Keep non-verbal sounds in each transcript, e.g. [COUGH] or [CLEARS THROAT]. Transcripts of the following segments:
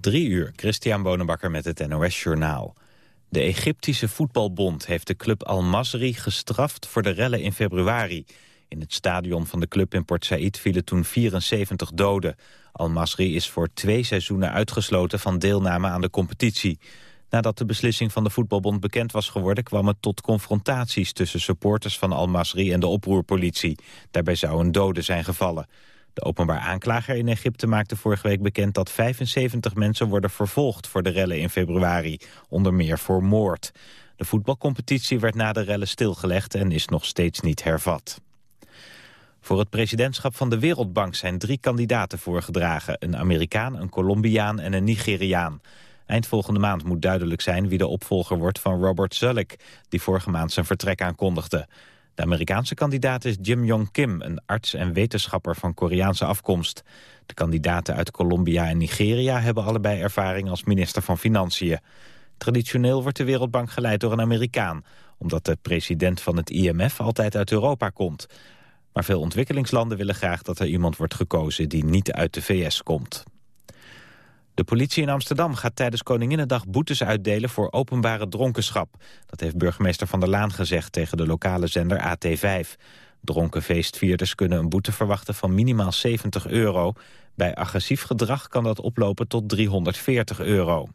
Drie uur, Christian Bonenbakker met het NOS Journaal. De Egyptische voetbalbond heeft de club Al-Masri gestraft voor de rellen in februari. In het stadion van de club in Port Said vielen toen 74 doden. Al-Masri is voor twee seizoenen uitgesloten van deelname aan de competitie. Nadat de beslissing van de voetbalbond bekend was geworden... kwam het tot confrontaties tussen supporters van Al-Masri en de oproerpolitie. Daarbij zou een dode zijn gevallen. De openbaar aanklager in Egypte maakte vorige week bekend dat 75 mensen worden vervolgd voor de rellen in februari, onder meer voor moord. De voetbalcompetitie werd na de rellen stilgelegd en is nog steeds niet hervat. Voor het presidentschap van de Wereldbank zijn drie kandidaten voorgedragen. Een Amerikaan, een Colombiaan en een Nigeriaan. Eind volgende maand moet duidelijk zijn wie de opvolger wordt van Robert Zulik, die vorige maand zijn vertrek aankondigde. De Amerikaanse kandidaat is Jim Yong Kim, een arts en wetenschapper van Koreaanse afkomst. De kandidaten uit Colombia en Nigeria hebben allebei ervaring als minister van Financiën. Traditioneel wordt de Wereldbank geleid door een Amerikaan, omdat de president van het IMF altijd uit Europa komt. Maar veel ontwikkelingslanden willen graag dat er iemand wordt gekozen die niet uit de VS komt. De politie in Amsterdam gaat tijdens Koninginnedag boetes uitdelen voor openbare dronkenschap. Dat heeft burgemeester Van der Laan gezegd tegen de lokale zender AT5. Dronken feestvierders kunnen een boete verwachten van minimaal 70 euro. Bij agressief gedrag kan dat oplopen tot 340 euro.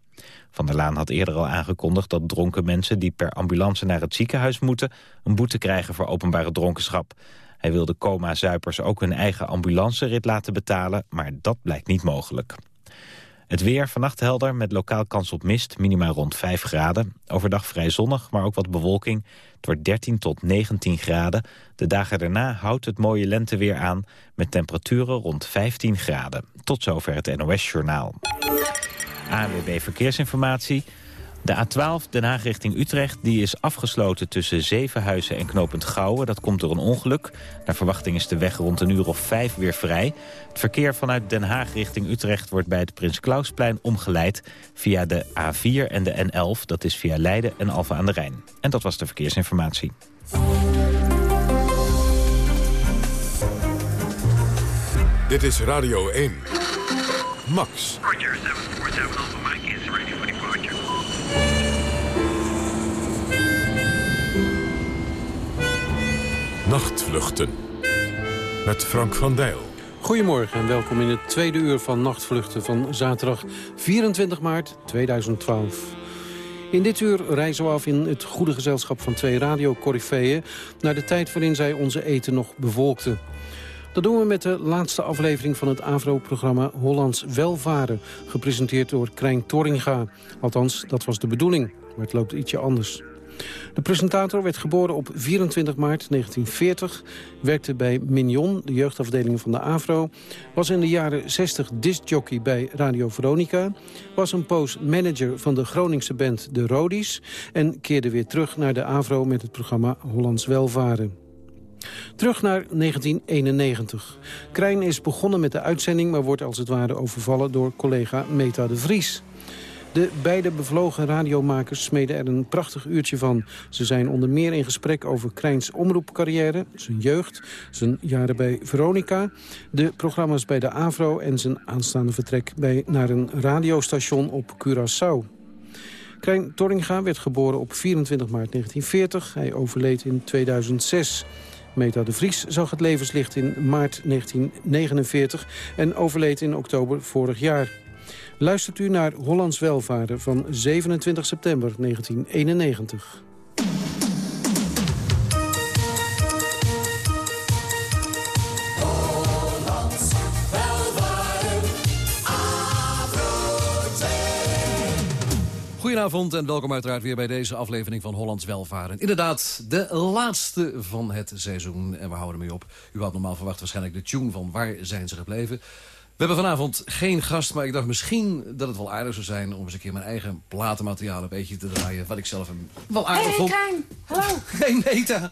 Van der Laan had eerder al aangekondigd dat dronken mensen die per ambulance naar het ziekenhuis moeten... een boete krijgen voor openbare dronkenschap. Hij wilde coma-zuipers ook hun eigen ambulancerit laten betalen, maar dat blijkt niet mogelijk. Het weer vannacht helder met lokaal kans op mist, minima rond 5 graden. Overdag vrij zonnig, maar ook wat bewolking. Het wordt 13 tot 19 graden. De dagen daarna houdt het mooie lenteweer aan met temperaturen rond 15 graden. Tot zover het NOS Journaal. ANWB Verkeersinformatie. De A12 Den Haag richting Utrecht die is afgesloten tussen Zevenhuizen en Knopend Gouwen. Dat komt door een ongeluk. Naar verwachting is de weg rond een uur of vijf weer vrij. Het verkeer vanuit Den Haag richting Utrecht wordt bij het Prins Klausplein omgeleid... via de A4 en de N11, dat is via Leiden en Alphen aan de Rijn. En dat was de verkeersinformatie. Dit is Radio 1. Max. Roger, 747 Nachtvluchten. Met Frank van Dijl. Goedemorgen en welkom in het tweede uur van Nachtvluchten van zaterdag 24 maart 2012. In dit uur reizen we af in het goede gezelschap van twee radiocorifeeën... naar de tijd waarin zij onze eten nog bevolkten. Dat doen we met de laatste aflevering van het AVRO-programma Hollands Welvaren... gepresenteerd door Krijn Torringa. Althans, dat was de bedoeling, maar het loopt ietsje anders. De presentator werd geboren op 24 maart 1940, werkte bij Mignon, de jeugdafdeling van de AVRO, was in de jaren 60 discjockey bij Radio Veronica, was een poos manager van de Groningse band De Rodies en keerde weer terug naar de AVRO met het programma Hollands Welvaren. Terug naar 1991. Krijn is begonnen met de uitzending... maar wordt als het ware overvallen door collega Meta de Vries. De beide bevlogen radiomakers smeden er een prachtig uurtje van. Ze zijn onder meer in gesprek over Krijns omroepcarrière, zijn jeugd, zijn jaren bij Veronica, de programma's bij de AVRO en zijn aanstaande vertrek bij, naar een radiostation op Curaçao. Krijn Torringa werd geboren op 24 maart 1940. Hij overleed in 2006. Meta de Vries zag het levenslicht in maart 1949 en overleed in oktober vorig jaar. Luistert u naar Hollands Welvaren van 27 september 1991. Goedenavond en welkom uiteraard weer bij deze aflevering van Hollands Welvaren. Inderdaad, de laatste van het seizoen en we houden ermee op. U had normaal verwacht waarschijnlijk de tune van Waar zijn ze gebleven? We hebben vanavond geen gast, maar ik dacht misschien dat het wel aardig zou zijn... om eens een keer mijn eigen platenmateriaal een beetje te draaien. Wat ik zelf een, wel aardig hey, vond. Hallo. [LAUGHS] Hey Meta,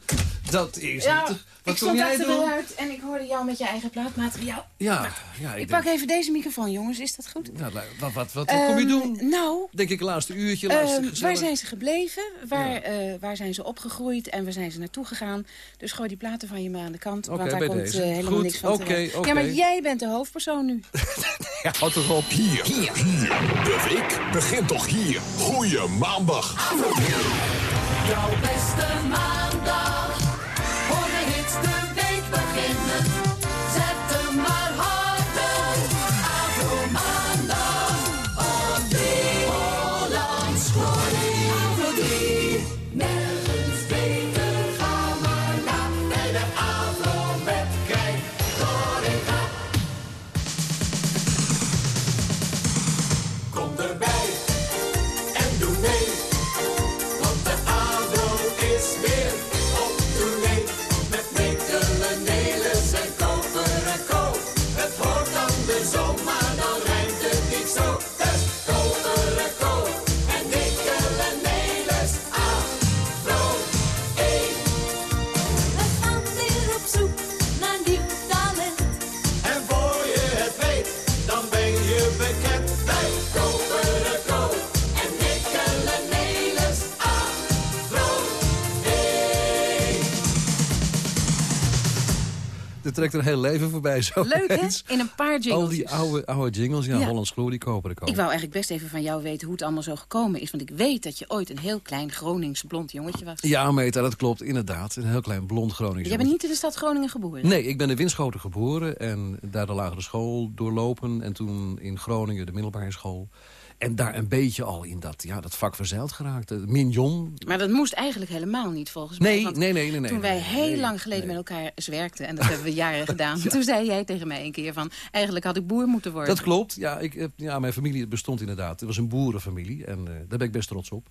Dat is Ja, het. Ik Wat kom stond jij doen? achteruit en ik hoorde jou met je eigen plaatmateriaal. Ja, ja Ik ik pak denk, even deze microfoon, jongens. Is dat goed? nou, wat, wat, wat, wat kom je Ehm, doen? Nou, Denk ik, laatste uurtje, laatste ehm, waar zijn ze gebleven? Waar, Ja. eh, waar zijn ze opgegroeid? En waar zijn ze naartoe gegaan? Dus gooi die platen van je maar aan de kant. Want daar komt eh, helemaal Goed, niks van oké, terecht. oké. Ja, maar jij bent de hoofdpersoon nu. [LAUGHS] Ja, houd toch op. Hier, hier, hier. De week begint toch hier. Goeie maandag. Jouw beste maandag. Trekt een heel leven voorbij [LAUGHS] zo. Leuk, hè? In een paar jingles. Al die oude, oude jingles, ja, Ja. Hollands Glory, koper, koper. Ik wou eigenlijk best even van jou weten hoe het allemaal zo gekomen is. Want ik weet dat je ooit een heel klein Gronings blond jongetje was. Ja, Meta, dat klopt, inderdaad. Een heel klein blond Gronings. Jij bent niet in de stad Groningen geboren? Nee, ik ben in Winschoten geboren en daar de lagere school doorlopen. En toen in Groningen de middelbare school. En daar een beetje al in dat, ja, dat vak verzeild geraakt. Eh, Mignon. Maar dat moest eigenlijk helemaal niet volgens mij. Nee, nee, nee, nee, nee. Toen wij nee, heel nee, lang geleden met elkaar zwerkten... en dat hebben we jaren [LAUGHS] gedaan... toen zei jij tegen mij een keer van... eigenlijk had ik boer moeten worden. Dat klopt. Ja, ik, ja, mijn familie bestond inderdaad. Het was een boerenfamilie en eh, daar ben ik best trots op.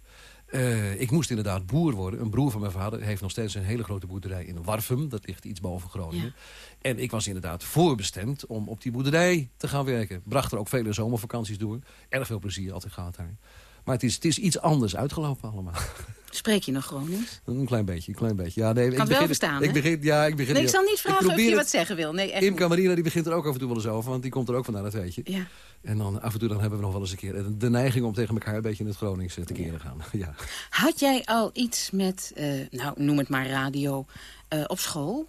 Eh, ik moest inderdaad boer worden. Een broer van mijn vader heeft nog steeds een hele grote boerderij in Warfum. Dat ligt iets boven Groningen. En ik was inderdaad voorbestemd om op die boerderij te gaan werken. Bracht er ook vele zomervakanties door. Erg veel plezier altijd gehad daar. Maar het is, het is iets anders uitgelopen allemaal. [LAUGHS] Spreek je nog Gronings? Een klein beetje, een klein beetje. Ja, nee, ik het wel begin, verstaan, ik begin, ja, ik begin. Nee, ik zal niet vragen of je het- wat zeggen wil. Nee, echt Imka niet. Marina die begint er ook af en toe wel eens over, want die komt er ook vandaan, dat weet je. Ja. En dan af en toe dan hebben we nog wel eens een keer de neiging om tegen elkaar een beetje in het Gronings eh, te keren gaan. [LAUGHS] Ja. Had jij al iets met, eh, nou noem het maar radio, eh, op school?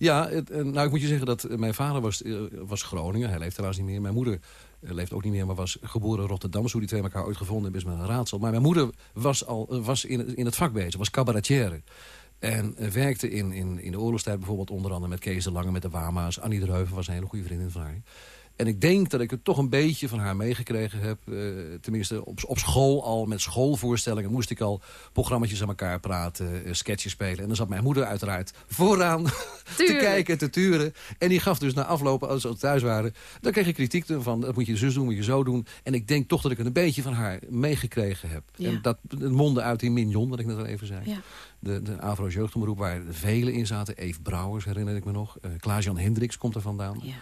Ja, eh, nou ik moet je zeggen dat eh, mijn vader was, eh, was Groningen. Hij leeft helaas niet meer. Mijn moeder leeft ook niet meer, maar was geboren in Rotterdam. Hoe die twee elkaar ooit gevonden hebben is me een raadsel. Maar mijn moeder was, al, was in, in het vak bezig, was cabaretière. En werkte in, in, in de oorlogstijd bijvoorbeeld onder andere met Kees de Lange, met de Wama's. Annie de was een hele goede vriendin van haar. En ik denk dat ik het toch een beetje van haar meegekregen heb. eh, tenminste, op, op school al, met schoolvoorstellingen... moest ik al programma's aan elkaar praten, eh, sketches spelen. En dan zat mijn moeder uiteraard vooraan [LAUGHS] te kijken, te turen. En die gaf dus na afloop, als ze thuis waren... dan kreeg ik kritiek van, dat moet je zus doen, moet je zo doen. En ik denk toch dat ik het een beetje van haar meegekregen heb. Ja. En dat mondde uit in Mignon, wat ik net al even zei. Ja. De, de Avro Jeugdomroep, waar velen in zaten. Eve Brouwers, herinner ik me nog. Eh Klaas-Jan Hendricks komt er vandaan. Ja.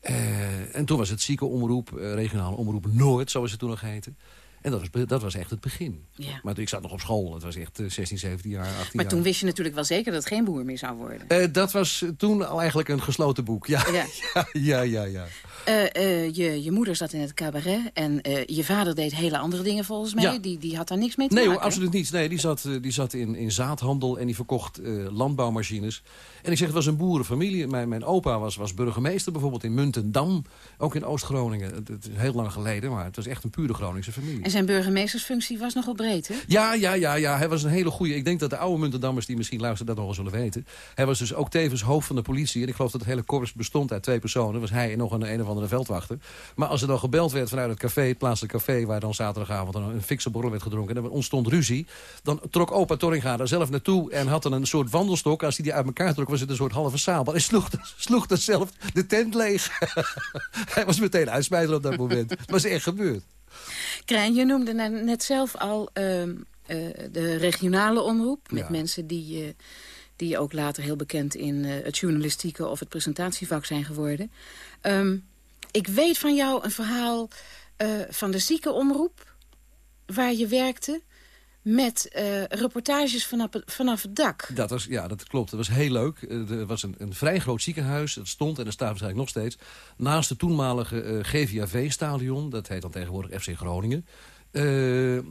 Eh, en toen was het ziekenomroep, eh, regionale omroep Noord, zoals het toen nog heette. En dat was, dat was echt het begin. Ja. Maar ik zat nog op school, het was echt eh, 16, 17 jaar, 18 Maar jaar. toen wist je natuurlijk wel zeker dat het geen boer meer zou worden. Eh, dat was toen al eigenlijk een gesloten boek. Ja, Ja. [LAUGHS] ja, ja, ja. ja. Eh, eh, je, je moeder zat in het cabaret en eh, je vader deed hele andere dingen volgens mij. Ja. Die, die had daar niks mee te Nee maken. absoluut niets. Nee, die zat, eh, die zat in, in zaadhandel en die verkocht eh, landbouwmachines. En ik zeg, het was een boerenfamilie. Mijn, mijn opa was, was burgemeester bijvoorbeeld in Muntendam. Ook in Oost-Groningen. Het, het is heel lang geleden, maar het was echt een pure Groningse familie. En zijn burgemeestersfunctie was nogal breed, hè? Ja, ja, ja, ja. Hij was een hele goede. Ik denk dat de oude Muntendammers die misschien luisteren dat nog wel zullen weten. Hij was dus ook tevens hoofd van de politie. En ik geloof dat het hele korps bestond uit twee personen. Was hij en nog een, een of andere veldwachter. Maar als er dan gebeld werd vanuit het café, het plaatselijke café... waar dan zaterdagavond een fikse borrel werd gedronken... en er ontstond ruzie, dan trok opa Torringa daar zelf naartoe... en had dan een soort wandelstok. Als hij die uit elkaar trok, was het een soort halve sabel. Hij sloeg, [LAUGHS] sloeg dan zelf de tent leeg. [LAUGHS] hij was meteen uitsmijter op dat moment. Het was echt gebeurd. Krijn, je noemde net- zelf al ehm, eh, de regionale omroep... met Ja. mensen die, eh, die ook later heel bekend in eh, het journalistieke... of het presentatievak zijn geworden. Ehm, ik weet van jou een verhaal van de ziekenomroep... waar je werkte... met eh, reportages vanaf, vanaf het dak. Dat was, ja, dat klopt. Dat was heel leuk. Eh, Er was een, een vrij groot ziekenhuis. Dat stond, en dat staat waarschijnlijk nog steeds... naast het toenmalige eh, GVAV-stadion. Dat heet dan tegenwoordig FC Groningen.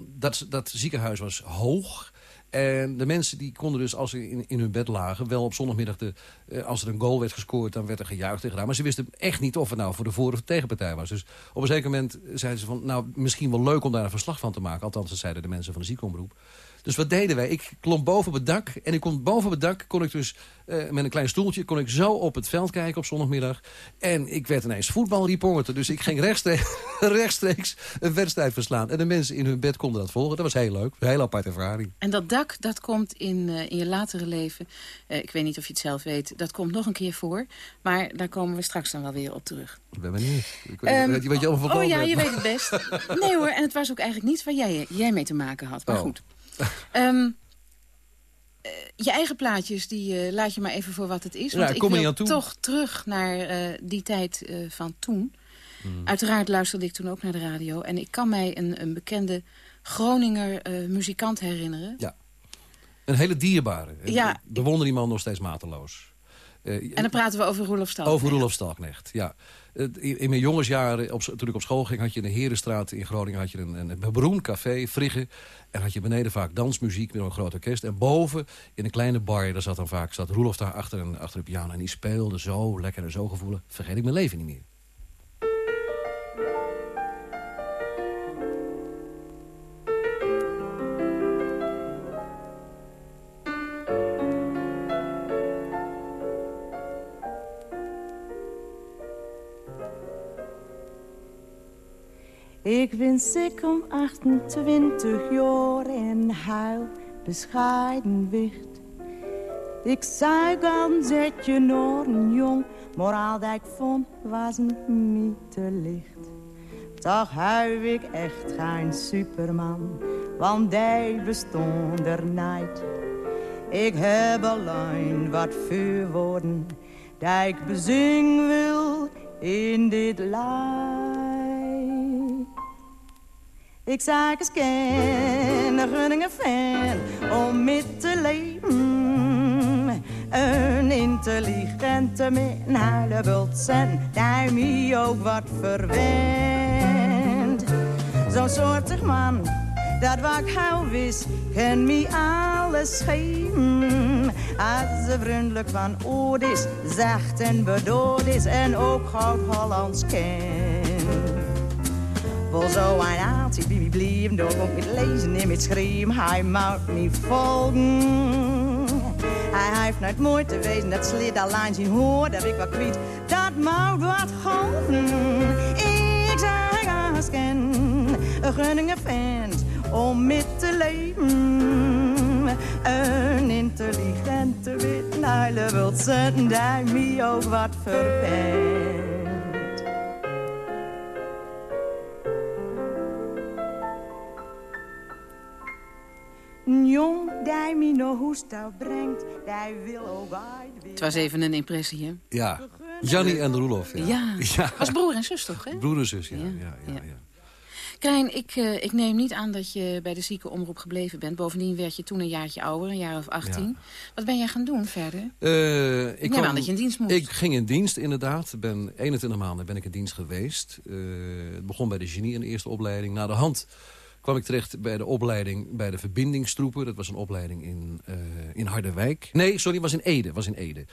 Dat, dat ziekenhuis was hoog. En de mensen die konden dus, als ze in, in hun bed lagen... wel op zondagmiddag, de, eh, als er een goal werd gescoord... dan werd er gejuicht en gedaan. Maar ze wisten echt niet of het nou voor de voor- of tegenpartij was. Dus op een zeker moment zeiden ze van... nou, misschien wel leuk om daar een verslag van te maken. Althans, dat zeiden de mensen van de ziekenomroep. Dus wat deden wij? Ik klom boven op het dak. En ik kon boven op het dak, kon ik dus eh, met een klein stoeltje... kon ik zo op het veld kijken op zondagmiddag. En ik werd ineens voetbalreporter. Dus ik ging rechtstreeks, [LAUGHS] rechtstreeks een wedstrijd verslaan. En de mensen in hun bed konden dat volgen. Dat was heel leuk. Een hele aparte ervaring. En dat dak, dat komt in, eh, in je latere leven... eh, ik weet niet of je het zelf weet, dat komt nog een keer voor. Maar daar komen we straks dan wel weer op terug. Ik ben benieuwd. Ik weet, Ehm, weet je wat je allemaal van oh ja, hebt? je weet het [LAUGHS] best. Nee hoor, en het was ook eigenlijk niet waar jij, jij mee te maken had. Maar Oh. goed. [LAUGHS] Ehm, eh, je eigen plaatjes, die eh, laat je maar even voor wat het is. Ja, Want ik kom wil toch terug naar eh, die tijd van toen. Hmm. Uiteraard luisterde ik toen ook naar de radio. En ik kan mij een, een bekende Groninger muzikant herinneren. Ja. Een hele dierbare. Ja. Ik bewonder die man nog steeds mateloos. En dan praten we over Roelof Stal. Over Roelof Stalknecht, ja. In mijn jongensjaren, op, toen ik op school ging... had je in de Herenstraat in Groningen had je een, een, een beroemd café, Frigge. En had je beneden vaak dansmuziek met een groot orkest. En boven, in een kleine bar, daar zat dan vaak zat Roelof daar achter, een, achter de piano. En die speelde zo lekker en zo gevoelig. Vergeet ik mijn leven niet meer. Ik ben ziek om 28 jaar en huil bescheiden wicht. Ik zuig een zetje een jong, maar al ik vond was niet te licht. Toch huil ik echt geen superman, want die bestond er niet. Ik heb alleen wat vuurwoorden, dat ik bezing wil in dit lied. Ik zag eens ken, een fan, om met te leven. Een intelligente min, huilebult zijn, die mij ook wat verwendt. Zo'n soortig man, dat wat ik wist, kan mij alles geven. Als ze vriendelijk van oud is, zacht en bedoeld is en ook goud-Hollands kent. Wel zo een aardig bibi blijven, door ook met lezen en met schreeuwen. Hij moet me volgen. Hij heeft nooit mooi te wezen, dat slid alleen zien hoor, dat ik wat kwijt. Dat moet wat golven. Ik zeg als ken, een Groningen fans, om met te leven. Een intelligente wit, nuilen wilt zijn, die mij ook wat verwendt. Een jong die me hoestou brengt, die wil ook. Het was even een impressie, hè? Ja, Jannie en Roelof. Ja. Ja. ja. Was broer en zus toch, hè? Broer en zus, ja. ja. Ja, ja, ja, ja. Krijn, ik, eh, ik neem niet aan dat je bij de ziekenomroep gebleven bent. Bovendien werd je toen een jaartje ouder, een jaar of 18. Wat ben jij gaan doen verder? Eh, ik neem kwam- aan dat je in dienst moest. Ik ging in dienst, inderdaad. Ben 21 maanden ben ik in dienst geweest. Eh, het begon bij de genie in de eerste opleiding. Na de hand kwam ik terecht bij de opleiding bij de verbindingstroepen. Dat was een opleiding in, eh, in Harderwijk. Nee, sorry, was in Ede. was in Ede.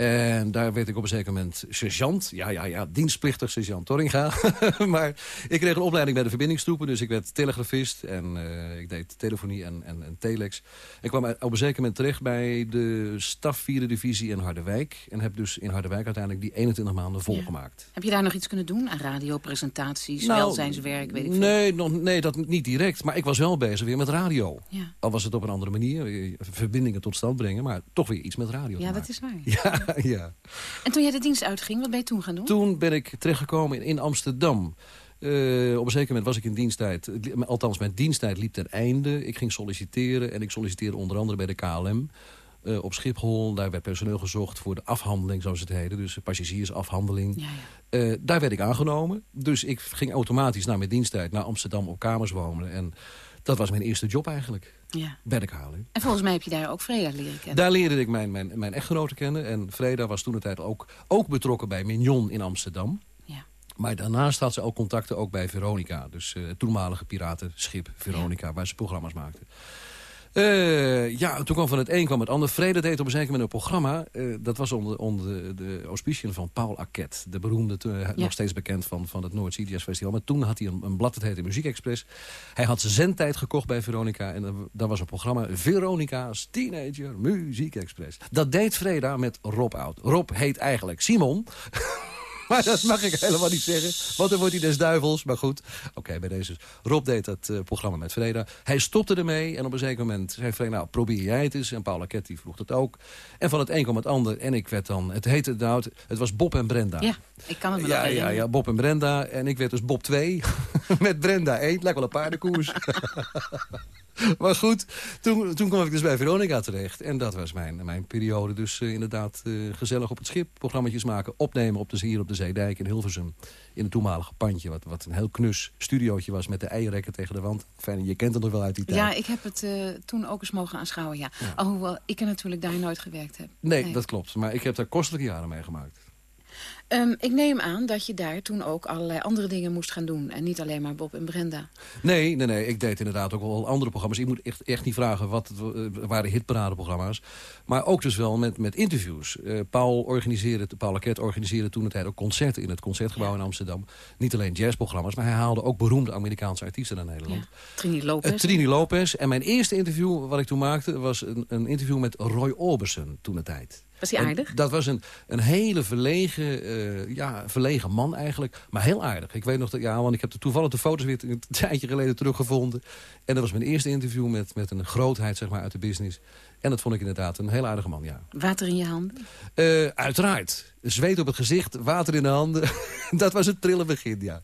En daar werd ik op een zeker moment sergeant. Ja, ja, ja, dienstplichtig sergeant Torringa. [LAUGHS] maar ik kreeg een opleiding bij de verbindingstroepen. Dus ik werd telegrafist en eh, ik deed telefonie en, en, en telex. Ik kwam op een zeker moment terecht bij de staf vierde divisie in Harderwijk. En heb dus in Harderwijk uiteindelijk die 21 maanden volgemaakt. Heb je daar nog iets kunnen doen aan radiopresentaties, Nou, welzijnswerk, weet ik veel? Nee, nog, nee, dat niet direct. Maar ik was wel bezig weer met radio. Ja. Al was het op een andere manier. eh, Verbindingen tot stand brengen. Maar toch weer iets met radio Ja, dat is waar. [LAUGHS] Ja, [LAUGHS] ja. En toen jij de dienst uitging, wat ben je toen gaan doen? Toen ben ik terechtgekomen in, in Amsterdam. Eh, op een zeker moment was ik in diensttijd. Althans, mijn diensttijd liep ten einde. Ik ging solliciteren en ik solliciteerde onder andere bij de KLM. eh, op Schiphol, daar werd personeel gezocht voor de afhandeling, zoals het heette. Dus de passagiersafhandeling. Ja, ja. Eh, daar werd ik aangenomen. Dus ik ging automatisch na mijn diensttijd naar Amsterdam op kamers wonen. En Dat was mijn eerste job eigenlijk. Ja. Berk halen. En volgens mij heb je daar ook Freda leren kennen. Daar leerde ik mijn, mijn, mijn echtgenote kennen. En Freda was toen de tijd ook, ook betrokken bij Mignon in Amsterdam. Ja. Maar daarnaast had ze ook contacten ook bij Veronica. Dus eh, het toenmalige piratenschip Veronica, waar ze programma's maakte. Eh, ja, toen kwam van het een kwam het ander. Vrede deed op een zeker moment een programma. eh, dat was onder, onder de auspiciën van Paul Arquette. De beroemde, eh, nog steeds bekend van, van het Noord Jazz Festival. Maar toen had hij een, een blad, dat heette Muziek Express. Hij had zijn zendtijd gekocht bij Veronica. En daar was een programma Veronica's Teenager Muziek Express. Dat deed Freda met Rob Oud. Rob heet eigenlijk Simon. [LAUGHS] Maar dat mag ik helemaal niet zeggen. Want dan wordt hij des duivels. Maar goed, oké, bij deze. Rob deed dat eh, programma met Freda. Hij stopte ermee en op een zeker moment zei Freda... nou, probeer jij het eens. En Paul Arquette die vroeg dat ook. En van het een kwam het ander. En ik werd dan... Het heette nou, het was Bob en Brenda. Ja, ik kan het me nog Ja, ja, herinneren. ja, Bob en Brenda. En ik werd dus Bob 2. [LAUGHS] met Brenda 1. Lijkt wel een paardenkoers. [LAUGHS] [LAUGHS] maar goed, toen, toen kwam ik dus bij Veronica terecht. En dat was mijn, mijn periode. Dus eh, inderdaad eh, gezellig op het schip. Programma's maken, opnemen op de, hier op de Zeedijk in Hilversum. In het toenmalige pandje. Wat, wat een heel knus studiootje was met de eierrekken tegen de wand. Fijn, je kent het nog wel uit die tijd. Ja, ik heb het eh, toen ook eens mogen aanschouwen, ja. Alhoewel ik er natuurlijk daar nooit gewerkt heb. nee, dat klopt. Maar ik heb daar kostelijke jaren mee gemaakt. Ehm, ik neem aan dat je daar toen ook allerlei andere dingen moest gaan doen. En niet alleen maar Bob en Brenda. Nee, nee, nee. Ik deed inderdaad ook wel andere programma's. Ik moet echt, echt niet vragen wat het eh, waren hitparadeprogramma's. Maar ook dus wel met, met interviews. Eh, Paul organiseerde, Paul Arquette organiseerde toen het tijd ook concerten in het Concertgebouw in Amsterdam. Niet alleen jazzprogramma's, maar hij haalde ook beroemde Amerikaanse artiesten naar Nederland. Ja. Trini Lopez. Eh, Trini Lopez. En mijn eerste interview wat ik toen maakte... was een, een interview met Roy Orbison toen de tijd. Was hij En aardig? dat was een, een hele verlegen, eh, ja, verlegen man eigenlijk. Maar heel aardig. Ik weet nog dat, ja, want ik heb de toevallig de foto's weer een [LAUGHS] tijdje geleden teruggevonden. En dat was mijn eerste interview met, met een grootheid zeg maar, uit de business. En dat vond ik inderdaad een heel aardige man, ja. Water in je handen? Eh, uiteraard. Zweet op het gezicht, water in de handen. [LAUGHS] dat was het trille begin, ja.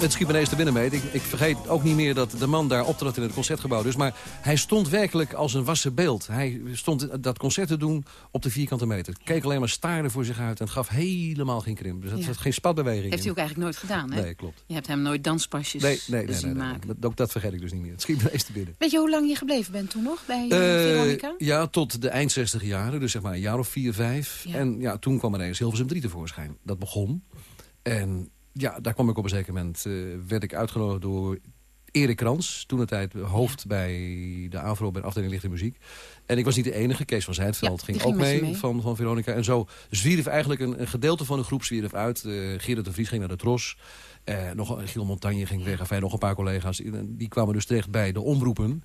Het schiet me ineens te binnen mee. Ik, ik vergeet ook niet meer dat de man daar optrad in het concertgebouw. Dus, maar hij stond werkelijk als een wassen beeld. Hij stond dat concert te doen op de vierkante meter. Keek alleen maar staarde voor zich uit en gaf helemaal geen krimp. Dus dat Ja. had geen spatbeweging. Heeft hij ook eigenlijk nooit gedaan, hè? Nee, klopt. Je hebt hem nooit danspasjes Nee, nee, nee, zien nee, nee, maken. Dat, ook dat vergeet ik dus niet meer. Het schiet me ineens te binnen. Weet je hoe lang je gebleven bent toen nog bij uh, Eh, Veronica? ja, tot de eind 60 jaren. Dus zeg maar een jaar of vier, vijf. Ja. En ja, toen kwam er eens Hilversum 3 tevoorschijn. Dat begon. En ja, daar kwam ik op een zeker moment... eh, werd ik uitgenodigd door Erik Krans. Toen de tijd hoofd bij de AVRO bij de afdeling Licht en Muziek. En ik was niet de enige. Kees van Zijtveld Ja, ging ook mee, mee. Van, van Veronica. En zo zwierf eigenlijk een, een gedeelte van de groep zwierf uit. Eh Gerard de Vries ging naar de Tros. Eh, nog Giel Montagne ging weg. Enfin, nog een paar collega's. Die kwamen dus terecht bij de omroepen.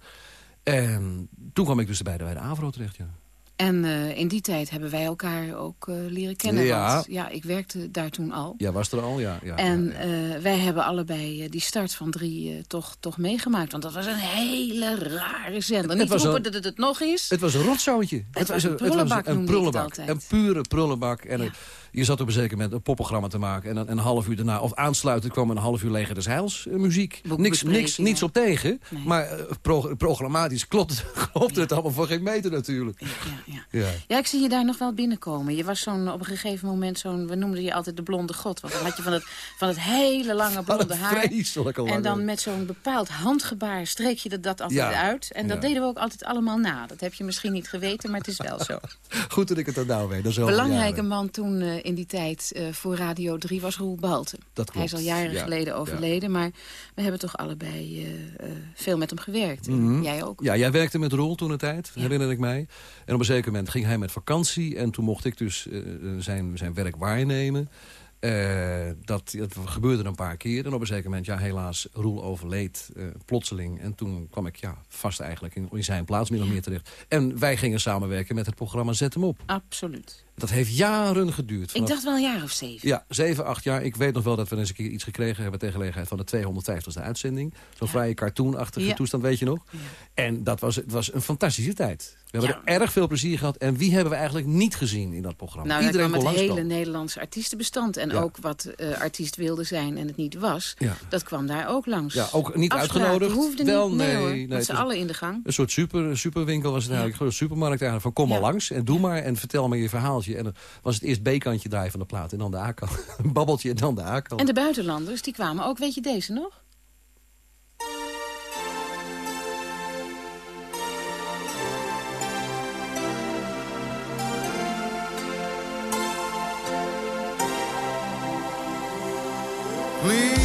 En toen kwam ik dus bij de, bij de AVRO terecht, ja. En eh, in die tijd hebben wij elkaar ook eh, leren kennen. Ja. Want, ja, ik werkte daar toen al. Ja, was er al, ja. ja En ja, ja. eh, wij hebben allebei die start van drie toch, toch meegemaakt. Want dat was een hele rare zender. Niet was roepen een- dat het het nog is. Het was een rotzootje. Het, was een prullenbak, een noemde ik het prullenbak. altijd. Een pure prullenbak. En een- je zat op een zeker moment een popprogramma te maken. En dan een half uur daarna, of aansluitend, kwam een half uur leger des heils eh, muziek. Niks, niks, niets op tegen. Nee. Maar eh, pro- programmatisch klopt, het- [LAUGHS] allemaal voor geen meter natuurlijk. Ja, ja. Ik zie je daar nog wel binnenkomen. Je was zo'n, op een gegeven moment zo'n... We noemden je altijd de blonde god. Want dan had je van het, van het hele lange blonde haar. En dan met zo'n bepaald handgebaar streek je dat, dat altijd uit. En dat deden we ook altijd allemaal na. Dat heb je misschien niet geweten, maar het is wel zo. [LAUGHS] Goed dat ik het dan nou weet. Dat is Belangrijke man toen eh, in die tijd eh, voor Radio 3 was Roel Balten. Dat Hij is al jaren ja, geleden ja. overleden, maar we hebben toch allebei eh, eh, veel met hem gewerkt. Mhm. Jij ook? Ja, jij werkte met Roel toen de tijd, herinner ik mij. En op een zeker moment ging hij met vakantie. En toen mocht ik dus eh, zijn, zijn werk waarnemen. Eh, dat, dat gebeurde een paar keer. En op een zeker moment, ja, helaas, Roel overleed eh, plotseling. En toen kwam ik ja, vast eigenlijk in, in zijn plaats min of meer terecht. En wij gingen samenwerken met het programma Zet hem op. Absoluut. Dat heeft jaren geduurd. Ik dacht wel een jaar of zeven. ja, zeven, acht jaar. Ik weet nog wel dat we eens een keer iets gekregen hebben... ter gelegenheid van de 250ste uitzending. Zo'n vrije cartoonachtige Ja. toestand, weet je nog? En dat was, het was een fantastische tijd. We hebben er erg veel plezier gehad. En wie hebben we eigenlijk niet gezien in dat programma? Nou, Iedereen kwam het hele. Nederlandse artiestenbestand. En ook wat eh, artiest wilde zijn en het niet was. Ja. Dat kwam daar ook langs. Ja, ook niet uitgenodigd. hoefde Wel, niet. Nee, nee, was- allen in de gang. Een soort super, superwinkel was het eigenlijk. Een supermarkt eigenlijk. Van kom maar langs en doe maar. En vertel maar je En dan was het eerst B-kantje draaien van de plaat. En dan de A-kant. [LAUGHS] Babbeltje en dan de A-kant. En de buitenlanders, die kwamen ook. Weet je deze nog? Please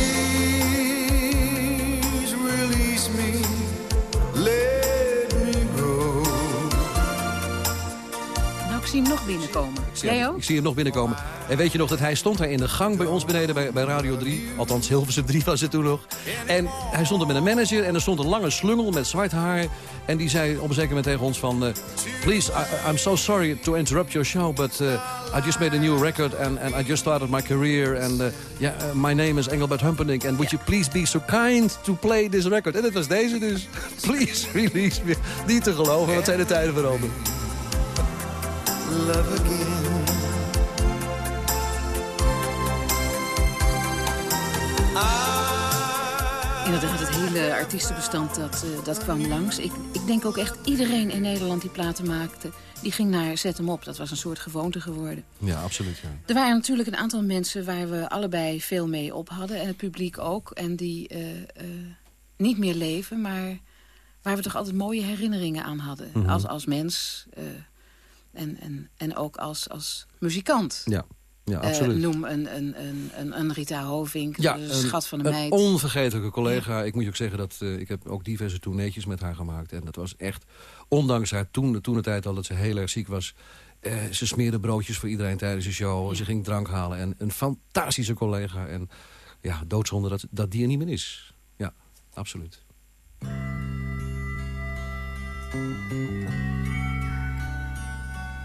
zie hem nog binnenkomen. Ja, Jij ook? Ik zie hem nog binnenkomen. En weet je nog dat hij stond daar in de gang bij ons beneden bij, bij Radio 3. Althans, Hilversum 3 was het toen nog. En hij stond er met een manager en er stond een lange slungel met zwart haar. En die zei op een zeker moment tegen ons van... eh, Please, I, I'm so sorry to interrupt your show, but uh, I just made a new record and, and I just started my career. And uh, yeah, my name is Engelbert Humperdinck. And would you please be so kind to play this record? En dat was deze dus. [LAUGHS] Please release me. Niet te geloven, wat zijn de tijden veranderd. Love again. Inderdaad, het hele artiestenbestand dat, eh, dat kwam langs. Ik, ik denk ook echt iedereen in Nederland die platen maakte... die ging naar Zet hem op. Dat was een soort gewoonte geworden. Ja, absoluut. Ja. Er waren natuurlijk een aantal mensen waar we allebei veel mee op hadden. En het publiek ook. En die eh, eh, niet meer leven, maar waar we toch altijd mooie herinneringen aan hadden. Mhm. als, als mens eh, en, en, en ook als, als muzikant. Ja, ja Eh, absoluut. noem een, een, een, een, een Rita Hovink, Ja, de een- schat van de een meid. onvergetelijke collega. Ik moet je ook zeggen dat eh, ik heb ook diverse tourneetjes met haar gemaakt. En dat was echt, ondanks haar toen, toen de tijd al dat ze heel erg ziek was... eh, ze smeerde broodjes voor iedereen tijdens de show. Ze ging drank halen. En een fantastische collega. En ja, doodzonde dat, dat die er niet meer is. Ja, absoluut.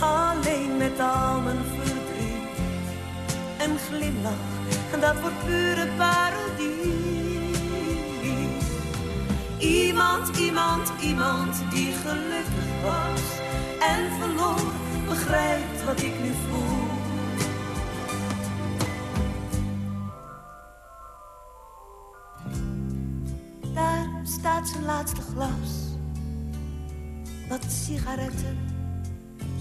alleen met al mijn verdriet. Een glimlach, en dat wordt pure parodie. Iemand, iemand, iemand die gelukkig was en verloor, begrijpt wat ik nu voel. Daar staat zijn laatste glas, wat sigaretten,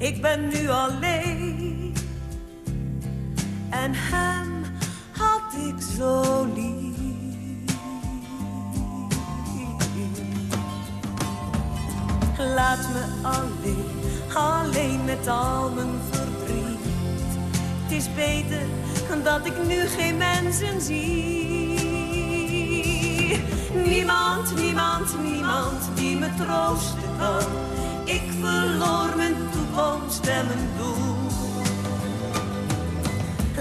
ik ben nu alleen. En hem had ik zo lief. Laat me alleen, alleen met al mijn verdriet. Het is beter dat ik nu geen mensen zie. Niemand, niemand, niemand die me troosten kan. Ik verloor mijn toekomst en mijn doel.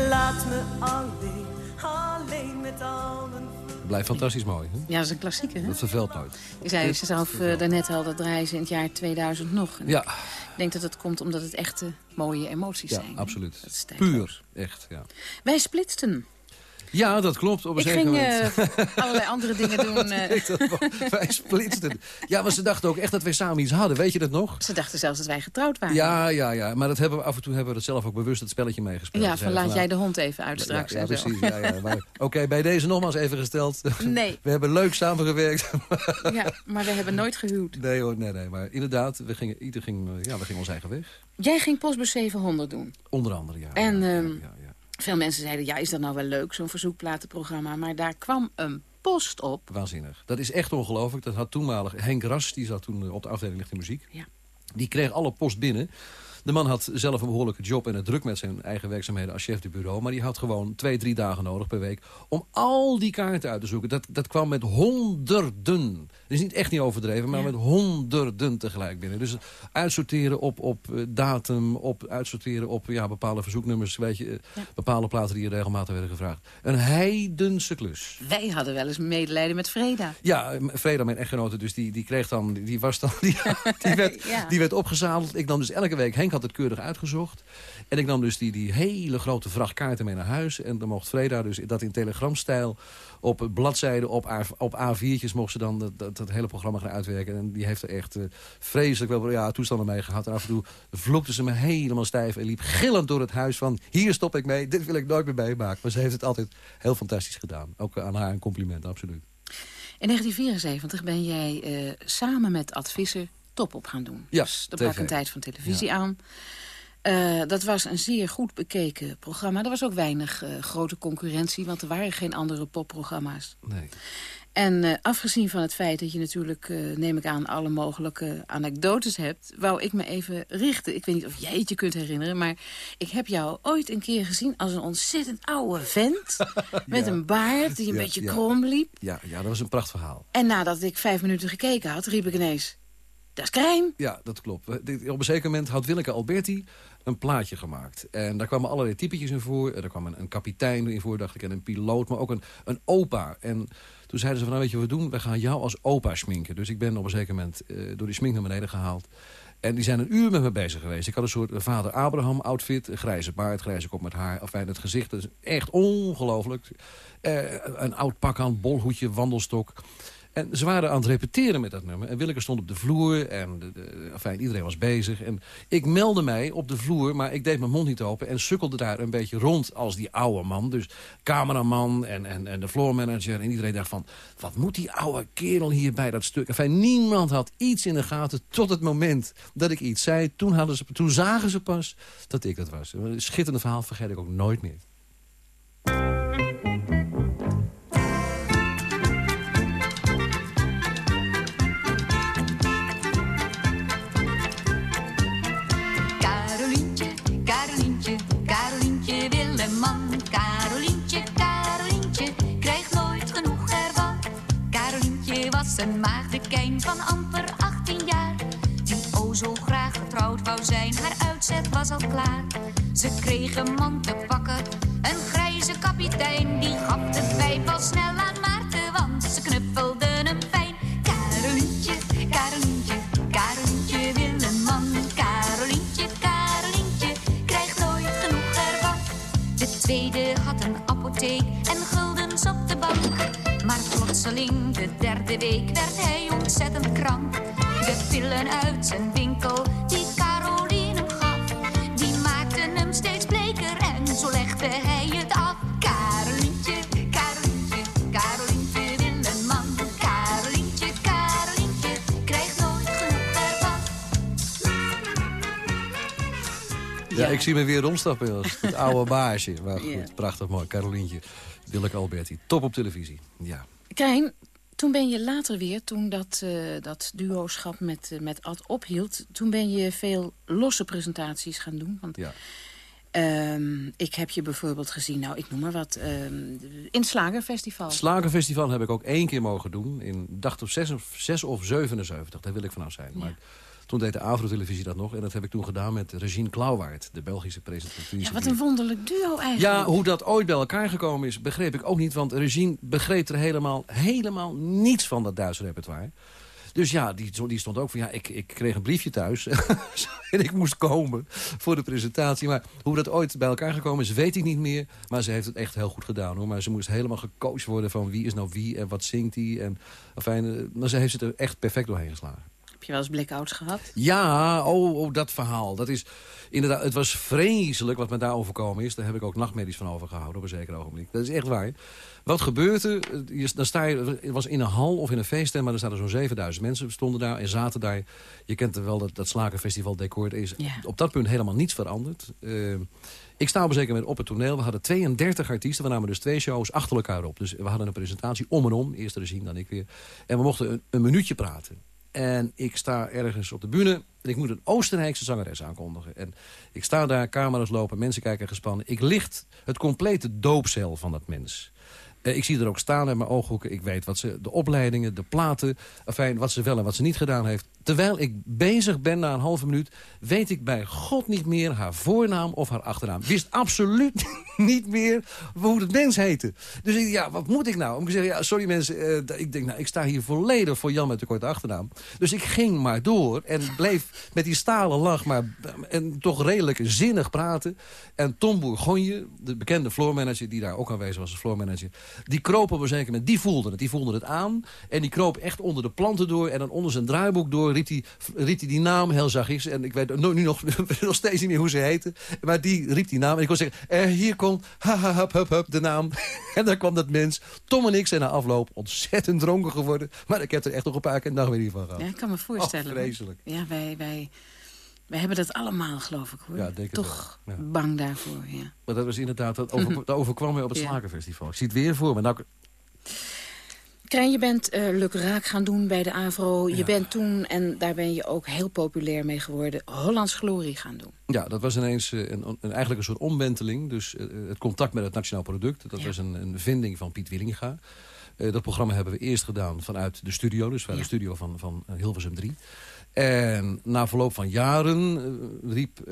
Laat me alleen, alleen met al mijn Blijft fantastisch mooi. Hè? Ja, dat is een klassieker, hè? Dat vervelt nooit. Ik zei zelf uh, daarnet al, dat draaien ze in het jaar 2000 nog. En Ja, Ik denk dat het komt omdat het echte mooie emoties ja zijn. absoluut. Is tijdloos. Puur, echt. Ja. Wij splitsten. Ja, dat klopt. Op een Ik ging eh, allerlei andere dingen [LAUGHS] doen. eh. Wij splitsten. Ja, maar ze dachten ook echt dat wij samen iets hadden. Weet je dat nog? ze dachten zelfs dat wij getrouwd waren. Ja, ja, ja. Maar dat hebben we, af en toe hebben we dat zelf ook bewust het spelletje meegespeeld. Ja, We van laat jij de hond even uit straks. Ja, ja, precies. Ja, [LAUGHS] Oké, bij deze nogmaals even gesteld. Nee. We hebben leuk samengewerkt. [LAUGHS] Ja, maar we hebben nooit gehuwd. Nee hoor, nee, nee. Maar inderdaad, we gingen, ieder ging, ja, we gingen ons eigen weg. Jij ging Postbus 700 doen. Onder andere, ja. En, ja, ehm. Veel mensen zeiden, ja, is dat nou wel leuk, zo'n verzoekplatenprogramma? Maar daar kwam een post op. Waanzinnig. Dat is echt ongelooflijk. Dat had toenmalig Henk Ras, die zat toen eh, op de afdeling lichte muziek. Ja. Die kreeg alle post binnen. De man had zelf een behoorlijke job en het druk met zijn eigen werkzaamheden als chef de bureau. Maar die had gewoon twee, drie dagen nodig per week om al die kaarten uit te zoeken. Dat, dat kwam met honderden. Het is niet echt niet overdreven, maar Ja. met honderden tegelijk binnen. Dus uitsorteren op, op eh, datum, op, uitsorteren op ja, bepaalde verzoeknummers. Weet je, eh, Ja. bepaalde platen die regelmatig werden gevraagd. Een heidense klus. Wij hadden wel eens medelijden met Freda. Ja, m- Freda, mijn echtgenote, dus die, die kreeg dan, die was dan, [LAUGHS] die, die, werd, [LAUGHS] Ja. die werd opgezadeld. Ik nam dus elke week, Henk had het keurig uitgezocht. En ik nam dus die, die hele grote vracht kaarten mee naar huis. En dan mocht Freda dus dat in telegramstijl op bladzijden, op, A, op A4'tjes mocht ze dan dat, dat, hele programma gaan uitwerken. En die heeft er echt eh, vreselijk wel ja, toestanden mee gehad. En af en toe vloekte ze me helemaal stijf en liep gillend door het huis van... hier stop ik mee, dit wil ik nooit meer meemaken. Maar ze heeft het altijd heel fantastisch gedaan. Ook eh, aan haar een compliment, absoluut. In 1974 ben jij eh, samen met Ad Visser top op gaan doen. Ja, dus er brak een tijd van televisie aan. Eh, dat was een zeer goed bekeken programma. Er was ook weinig eh, grote concurrentie, want er waren geen andere popprogramma's. Nee. En eh, afgezien van het feit dat je natuurlijk, neem ik aan, alle mogelijke anekdotes hebt... wou ik me even richten. Ik weet niet of jij het je kunt herinneren, maar ik heb jou ooit een keer gezien... als een ontzettend oude vent [LAUGHS] met een baard die een Ja, beetje krom liep. Ja, ja, dat was een prachtverhaal. En nadat ik vijf minuten gekeken had, riep ik ineens... Dat is. Ja, dat klopt. Dit- Op een zeker moment had Willeke Alberti een plaatje gemaakt. En daar kwamen allerlei typetjes in voor. Er kwam een, kapitein in voor, dacht ik, en een piloot, maar ook een, een opa. En toen zeiden ze van, nou weet je wat we doen? We gaan jou als opa sminken. Dus ik ben op een zeker moment eh, door die smink naar beneden gehaald. En die zijn een uur met me bezig geweest. Ik had een soort vader Abraham-outfit. Een grijze baard, grijze kop met haar. Enfin, het gezicht is echt ongelooflijk. Eh, een oud pak aan, bolhoedje, wandelstok. En ze waren aan het repeteren met dat nummer. En Willeke stond op de vloer en de, enfin, iedereen was bezig. En ik meldde mij op de vloer, maar ik deed mijn mond niet open... en sukkelde daar een beetje rond als die oude man. Dus cameraman en, en, en de floormanager. En iedereen dacht van, wat moet die oude kerel hier bij dat stuk? Enfin, niemand had iets in de gaten tot het moment dat ik iets zei. Toen, hadden ze, toen zagen ze pas dat ik dat was. Een schitterend verhaal, vergeet ik ook nooit meer. Een maagdekijn van amper 18 jaar. Die o zo graag getrouwd wou zijn, haar uitzet was al klaar. Ze kreeg een man te pakken, een grijze kapitein. Die gaf de pijp al snel aan Maarten, want ze knuffelden hem fijn. Carolientje, Carolientje, Carolientje Willeman. Carolientje, Carolientje, krijgt nooit genoeg ervan. De tweede had een apotheek en guldens op de bank. Plotseling, de derde week, werd hij ontzettend krank. De pillen uit zijn winkel die Caroline hem gaf. Die maakten hem steeds bleker en zo legde hij het af. Carolientje, Carolientje, Carolientje wil een man. Carolientje, Carolientje, krijgt nooit genoeg ervan. Ja, ik zie me weer rondstappen als [LAUGHS] het oude baasje. Maar goed, prachtig mooi. Carolientje, Willeke Alberti. Top op televisie. Ja. Krijn, toen ben je later weer, toen dat, eh dat duoschap met, eh, met Ad ophield... toen ben je veel losse presentaties gaan doen. Want ja. ehm, ik heb je bijvoorbeeld gezien, nou, ik noem maar wat... ehm, in het Slagerfestival. Slagerfestival heb ik ook één keer mogen doen. In, dacht op 6 of, 6 of 77. Daar wil ik vanaf zijn. Maar toen deed de Avro-televisie dat nog. En dat heb ik toen gedaan met Regine Klauwaard. De Belgische presentatrice. ja, wat die- een wonderlijk duo eigenlijk. Ja, hoe dat ooit bij elkaar gekomen is, begreep ik ook niet. Want Regine begreep er helemaal, helemaal niets van dat Duitse repertoire. Dus ja, die, die stond ook van, ja, ik, ik kreeg een briefje thuis. [LAUGHS] en ik moest komen voor de presentatie. Maar hoe dat ooit bij elkaar gekomen is, weet ik niet meer. Maar ze heeft het echt heel goed gedaan, hoor. Maar ze moest helemaal gecoacht worden van wie is nou wie en wat zingt hij. En, enfin, eh, maar ze heeft het er echt perfect doorheen geslagen. Heb je wel eens blackouts gehad? Ja, oh, oh, dat verhaal. Dat is inderdaad, het was vreselijk wat me daar overkomen is. Daar heb ik ook nachtmerries van overgehouden op een zeker ogenblik. Dat is echt waar. Wat gebeurde, je- dan sta je, het was in een hal of in een feesttent, maar er zaten zo'n 7000 mensen stonden daar en zaten daar. Je kent er wel dat, dat slakenfestival decor. Is Ja. op dat punt helemaal niets veranderd. Eh, ik sta op een zeker moment op het toneel. We hadden 32 artiesten. We namen dus twee shows achter elkaar op. Dus we hadden een presentatie om en om. Eerst Regine, dan ik weer. En we mochten een, een minuutje praten. En ik sta ergens op de bühne en ik moet een Oostenrijkse zangeres aankondigen. En ik sta daar, camera's lopen, mensen kijken gespannen. Ik licht het complete doopcel van dat mens. Eh, ik zie er ook staan in mijn ooghoeken. Ik weet wat ze, de opleidingen, de platen, enfin, wat ze wel en wat ze niet gedaan heeft. Terwijl ik bezig ben na een halve minuut... weet ik bij God niet meer haar voornaam of haar achternaam. Wist absoluut [LAUGHS] niet meer hoe het mens heette. Dus ik, ja, wat moet ik nou? Om te zeggen, ja, sorry mensen, eh, ik denk, nou, ik sta hier volledig voor Jan met de korte achternaam. Dus ik ging maar door en bleef met die stalen lach... maar en toch redelijk zinnig praten. En Tom Bourgogne, de bekende floormanager... die daar ook aanwezig was als floormanager... die kroop op een zeker moment, die voelde het. Die voelde het aan en die kroop echt onder de planten door... en dan onder zijn draaiboek door riep hij, riep hij die naam heel zachtjes. En ik weet nu nog, [LAUGHS] nog steeds niet meer hoe ze heette. Maar die riep die naam en ik kon zeggen... Eh, hier komt ha, ha, hup, hup, hup, de naam. [LAUGHS] en daar kwam dat mens. Tom en ik zijn na afloop ontzettend dronken geworden. Maar ik heb er echt nog een paar keer een nacht weer van gehad. Ja, ik kan me voorstellen. Oh, vreselijk. Ja, wij, wij, wij hebben dat allemaal, geloof ik, hoor. Ja, denk Toch. Ja. bang daarvoor, ja. Maar dat was inderdaad, dat, over, [LAUGHS] dat overkwam mij op het Ja. Slakenfestival. Ik zie het weer voor me. Nou, Krijn, je bent eh Luk Raak gaan doen bij de AVRO. Je Ja. bent toen, en daar ben je ook heel populair mee geworden... Hollands Glorie gaan doen. Ja, dat was ineens eh, een, een, eigenlijk een soort omwenteling. Dus eh, het contact met het Nationaal Product. Dat Ja. was een, een vinding van Piet Willinga. Dat programma hebben we eerst gedaan vanuit de studio. Dus vanuit Ja. de studio van, van Hilversum 3. En na verloop van jaren eh, riep eh,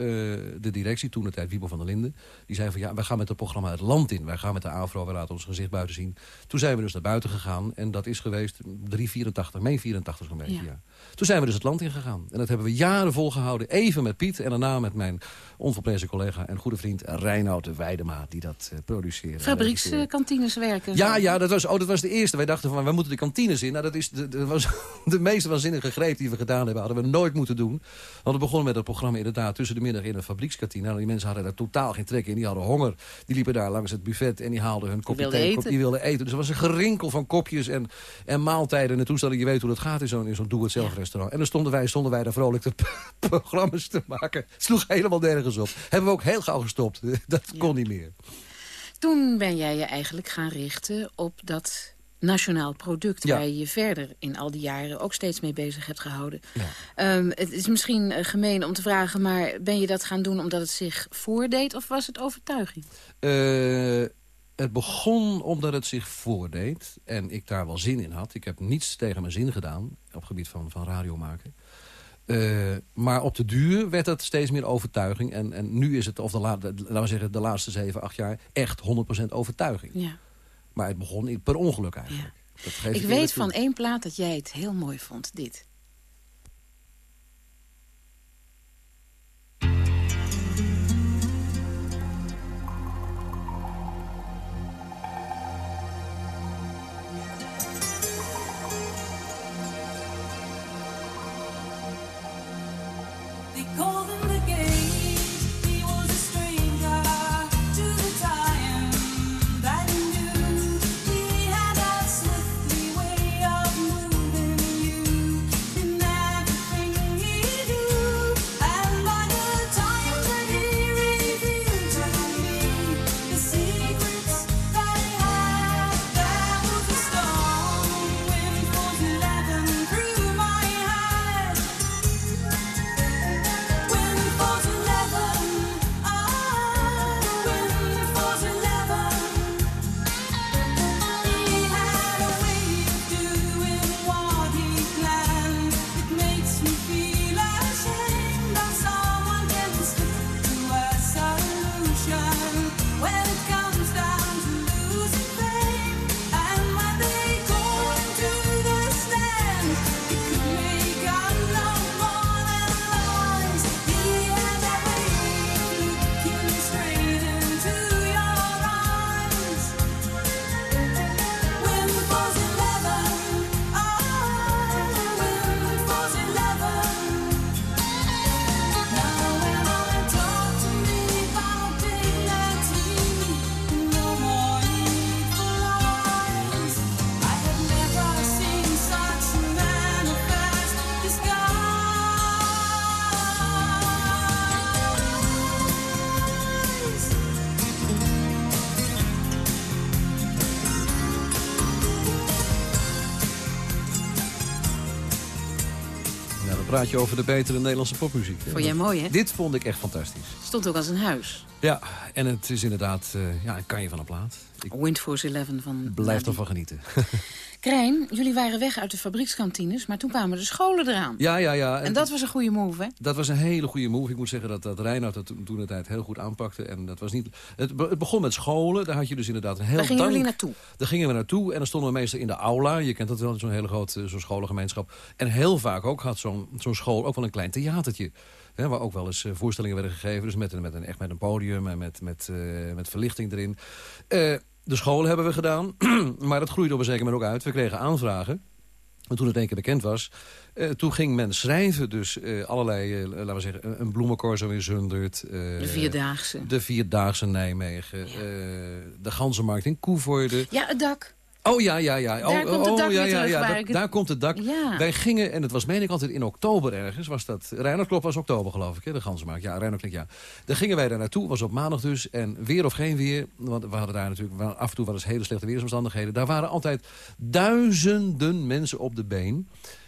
de directie, toen de tijd Wiebo van der Linden... die zei van ja, wij gaan met het programma het land in. Wij gaan met de AVRO, wij laten ons gezicht buiten zien. Toen zijn we dus naar buiten gegaan. En dat is geweest 384, mei 84 zo'n beetje, Ja. ja. Toen zijn we dus het land ingegaan. En dat hebben we jaren volgehouden. Even met Piet en daarna met mijn onverprezen collega en goede vriend Reinoud de Weidema. Die dat uh, produceerde. Fabriekskantines werken. Ja, ja dat, was, oh, dat was de eerste. Wij dachten van, wij moeten de kantines in. Nou, dat is de, de, was [LAUGHS] de meest waanzinnige greep die we gedaan hebben. Hadden we nooit moeten doen. Want we begonnen met het programma inderdaad tussen de middag in een fabriekskantine. Nou, die mensen hadden daar totaal geen trek in. Die hadden honger. Die liepen daar langs het buffet en die haalden hun kopje thee. Die wilden eten. Dus er was een gerinkel van kopjes en, en maaltijden en toestellen. Je weet hoe dat gaat in zo'n zo'n doe-het-zelf restaurant. En dan stonden wij, stonden wij daar vrolijk de [LAUGHS] programma's te maken. Het sloeg helemaal nergens op. Hebben we ook heel gauw gestopt. [LAUGHS] Dat kon niet meer. Toen ben jij je eigenlijk gaan richten op dat nationaal product... Ja. waar je je verder in al die jaren ook steeds mee bezig hebt gehouden. Ja. Ehm, het is misschien eh, gemeen om te vragen... maar ben je dat gaan doen omdat het zich voordeed... of was het overtuiging? Eh, het begon omdat het zich voordeed. En ik daar wel zin in had. Ik heb niets tegen mijn zin gedaan. Op het gebied van, van radio maken. Eh, maar op de duur werd het steeds meer overtuiging. En, en nu is het, of de, la, de- laten we zeggen, de laatste 7, 8 jaar... echt 100% overtuiging. Ja. Maar het begon per ongeluk eigenlijk. Dat geef Ik eerlijk weet van één plaat dat jij het heel mooi vond, dit. Praat je over de betere Nederlandse popmuziek. Vond jij mooi, hè? Dit vond ik echt fantastisch. Stond ook als een huis. Ja, en het is inderdaad eh, ja, een kanje van een plaat. Ik Windforce 11 van... blijf ervan genieten. [LAUGHS] Krijn, jullie waren weg uit de fabriekskantines, maar toen kwamen de scholen eraan. ja, ja, ja. En dat was een goede move, hè? Dat was een hele goede move. Ik moet zeggen dat, dat Reinoud dat toen, de tijd heel goed aanpakte. En dat was niet, het, be- het begon met scholen. Daar had je dus inderdaad een heel Waar gingen dank- jullie naartoe? Daar gingen we naartoe en dan stonden we meestal in de aula. Je kent dat wel, zo'n hele grote zo'n scholengemeenschap. En heel vaak ook had zo'n zo'n school ook wel een klein theatertje. Hè, waar ook wel eens eh, voorstellingen werden gegeven. Dus met, een- met een, echt met een podium en met, met, eh, met verlichting erin. Eh, de scholen hebben we gedaan. [CLEARS THROAT] maar dat groeide op een zeker moment ook uit. We kregen aanvragen. En toen het één keer bekend was, eh, toen ging men schrijven. Dus eh, allerlei, eh, laten we zeggen, een- bloemencorso in Zundert. De Vierdaagse. De Vierdaagse Nijmegen. de Ganzenmarkt in Koevoorde. Ja, het dak. Oh ja, ja, ja. Daar oh, komt het oh, dak ja, weer ja, terug ja. Daar, het- daar komt het dak. Ja. Wij gingen, en het was meen ik altijd in oktober ergens, was dat... Reinhard Klop was oktober geloof ik, hè, de Ganzenmarkt. Ja, Reinhard klinkt ja. Dan gingen wij daar naartoe, was op maandag dus. En weer of geen weer, want we hadden daar natuurlijk... af en toe wel eens hele slechte weersomstandigheden. Daar waren altijd duizenden mensen op de been.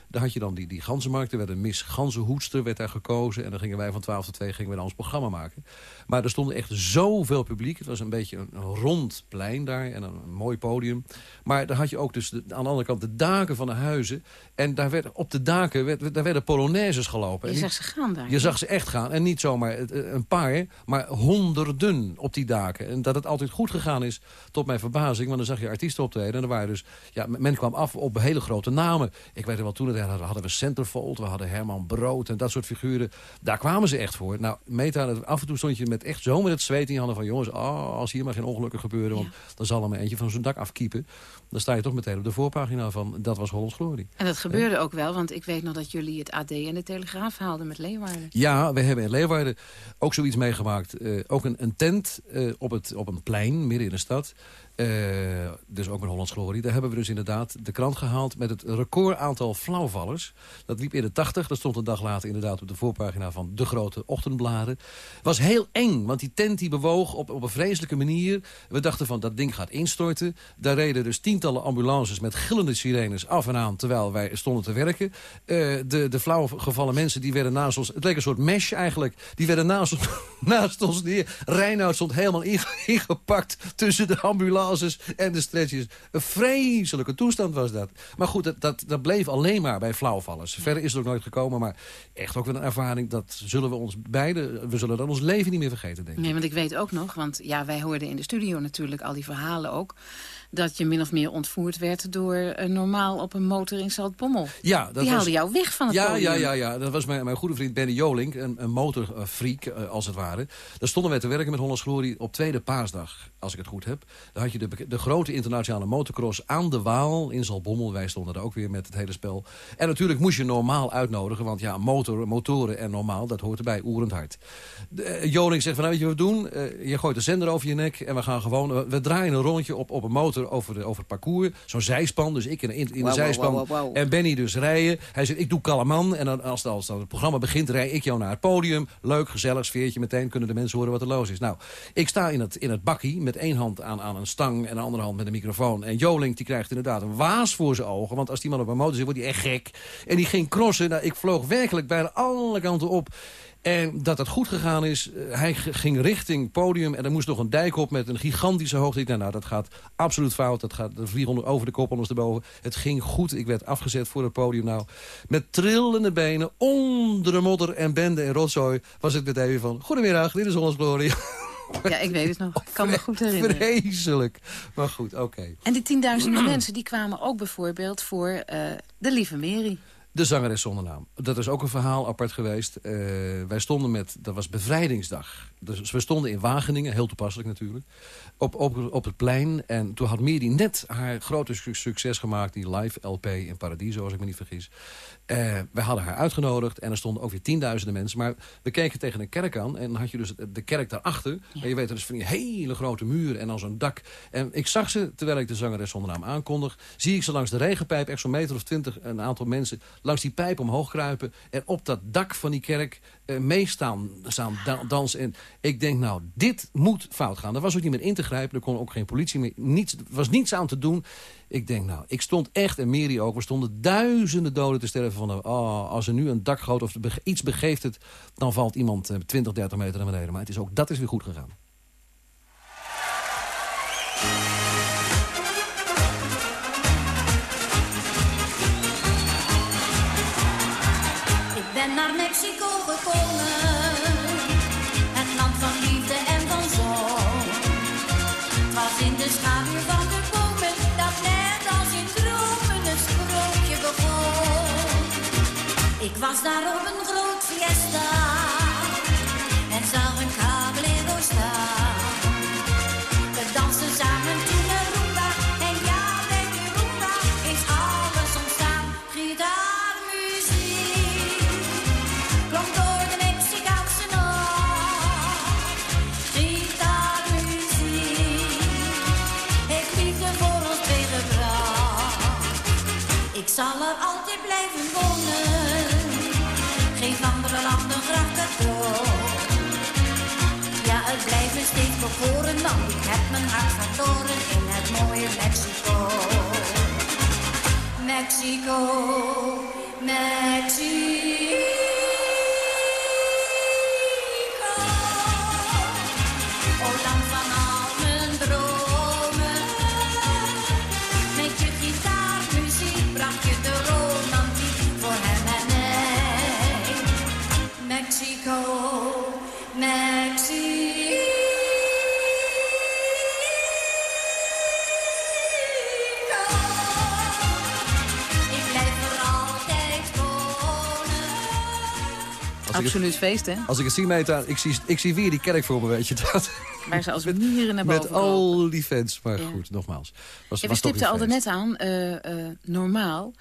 Daar had je dan die, die ganzenmarkt. Er werd een Miss Ganzenhoedster werd daar gekozen. En dan gingen wij van 12 tot 2 gingen we dan ons programma maken. Maar er stond echt zoveel publiek. Het was een beetje een, rond plein daar. En een, een mooi podium. Maar daar had je ook dus de- aan de andere kant de daken van de huizen. En daar werd, op de daken werd, daar werden polonaises gelopen. Je zag ze gaan daar. je zag ze echt gaan. En niet zomaar eh, een paar, maar honderden op die daken. En dat het altijd goed gegaan is, tot mijn verbazing. Want dan zag je artiesten optreden. En er waren dus, ja, men kwam af op hele grote namen. Ik weet er wel, toen het hadden, hadden we Centerfold, we hadden Herman Brood en dat soort figuren. Daar kwamen ze echt voor. Nou, Meta, af en toe stond je met echt zo met het zweet in je handen van... jongens, oh, als hier maar geen ongelukken gebeuren... want dan zal er maar eentje van zo'n dak afkiepen. Dan sta je toch meteen op de voorpagina van Dat was Hollands Glorie. En dat gebeurde ook wel, want ik weet nog dat jullie het AD en de Telegraaf haalden met Leeuwarden. Ja, we hebben in Leeuwarden ook zoiets meegemaakt. Eh, ook een, een tent eh, op, het, op een plein midden in de stad. Eh, dus ook met Hollands Glorie. Daar hebben we dus inderdaad de krant gehaald met het record aantal flauwvallers. Dat liep in de 80. Dat stond een dag later inderdaad op de voorpagina van de grote ochtendbladen. was heel eng, want die tent die bewoog op, op een vreselijke manier. We dachten van dat ding gaat instorten. Daar reden dus tientallen ambulances met gillende sirenes af en aan... terwijl wij stonden te werken. Eh, de, de flauw gevallen mensen die werden naast ons... het leek een soort mesh eigenlijk. Die werden naast ons, [LAUGHS] naast ons neer. Reinoud stond helemaal inge- ingepakt tussen de ambulances en de stretchers. Een vreselijke toestand was dat. Maar goed, dat, dat, dat bleef alleen maar bij flauwvallers. Verder is het ook nooit gekomen, maar echt ook wel een ervaring... dat zullen we ons beiden... we zullen dat ons leven niet meer vergeten, denk ik. Nee, want ik weet ook nog, want ja, wij hoorden in de studio natuurlijk al die verhalen ook... dat je min of meer ontvoerd werd door uh, normaal op een motor in Zaltbommel. Ja, dat die was... haalde jou weg van het ja, podium. Ja, ja, ja. Dat was mijn, mijn goede vriend Benny Jolink, een, een motorfreak uh, als het ware. Daar stonden wij te werken met Hollands Glorie op tweede paasdag, als ik het goed heb. Daar had je de, de grote internationale motocross aan de Waal in Zalbommel. Wij stonden daar ook weer met het hele spel. En natuurlijk moest je normaal uitnodigen, want ja, motor, motoren en normaal, dat hoort erbij, oerend hard. De, eh, Joling zegt van, nou weet je wat we doen? Eh, je gooit de zender over je nek en we gaan gewoon, we, we draaien een rondje op, op een motor over, de, over het parcours. Zo'n zijspan, dus ik in, in, in de zijspan en Benny dus rijden. Hij zegt, ik doe Kalaman en dan, als, als dan het programma begint, rij ik jou naar het podium. Leuk, gezellig sfeertje, meteen kunnen de mensen horen wat er los is. Nou, ik sta in het, in het bakkie met één hand aan, aan een stang en de andere hand met een microfoon. En Joling die krijgt inderdaad een waas voor zijn ogen, want als die man op een motor zit, wordt hij echt gek. En die ging crossen, nou, ik vloog werkelijk bijna alle kanten op. En dat het goed gegaan is, eh, hij ging richting podium... en er moest nog een dijk op met een gigantische hoogte. Ik dacht, nou, dat gaat absoluut fout. Dat gaat 400 over de kop, ondersteboven. Het ging goed. Ik werd afgezet voor het podium. Nou, met trillende benen, onder de modder en bende en rotzooi... was het meteen van, goedemiddag, dit is Hollands Glory. [LAUGHS] Ja, ik weet het nog. Ik kan me goed herinneren. Vreselijk. Maar goed, oké. En die tienduizenden mensen die kwamen ook bijvoorbeeld voor eh, de Lieve Mary. De zangeres zonder naam. Dat is ook een verhaal apart geweest. Eh, wij stonden met, dat was bevrijdingsdag. Dus we stonden in Wageningen, heel toepasselijk natuurlijk. Op, op, op het plein. En toen had Miri net haar grote su- succes gemaakt. Die live LP in Paradiso, als ik me niet vergis. Eh wij hadden haar uitgenodigd. En er stonden ook weer tienduizenden mensen. Maar we keken tegen een kerk aan. En dan had je dus de kerk daarachter. En je weet, dat is van die hele grote muren en dan zo'n dak. En ik zag ze, terwijl ik de zangeres zonder naam aankondig... zie ik ze langs de regenpijp, echt zo'n meter of twintig... een aantal mensen langs die pijp omhoog kruipen... en op dat dak van die kerk meestaan staan da- dansen. En ik denk, nou, dit moet fout gaan. Er was ook niet meer in te grijpen, er kon ook geen politie meer... Niets, was niets aan te doen. Ik denk, nou, ik stond echt, en Mary ook... we stonden duizenden doden te sterven van... Oh, als er nu een dakgoot of bege- iets begeeft het... dan valt iemand eh, 20, 30 meter naar beneden. Maar het is ook, dat is weer goed gegaan. Was daar op een groot fiesta en zag een caballero staan. We dansten samen toen een rumba en ja, bij die rumba is alles ontstaan. Gitaarmuziek klonk door de Mexicaanse nacht. Gitaarmuziek heeft liefde voor ons tegengebracht. Ik zal er Ja, het blijft me steeds bekoren, want ik heb mijn hart verloren in het mooie Mexico. Mexico, Mexico. Absoluut feest, hè? als ik het zie, Meta, ik zie, ik zie weer die kerk voor me, weet je dat? Waar ze als [LAUGHS] mieren naar boven Met al die fans. Maar Ja. goed, nogmaals. Was, Ja, we was stipten al net aan, eh, eh, normaal.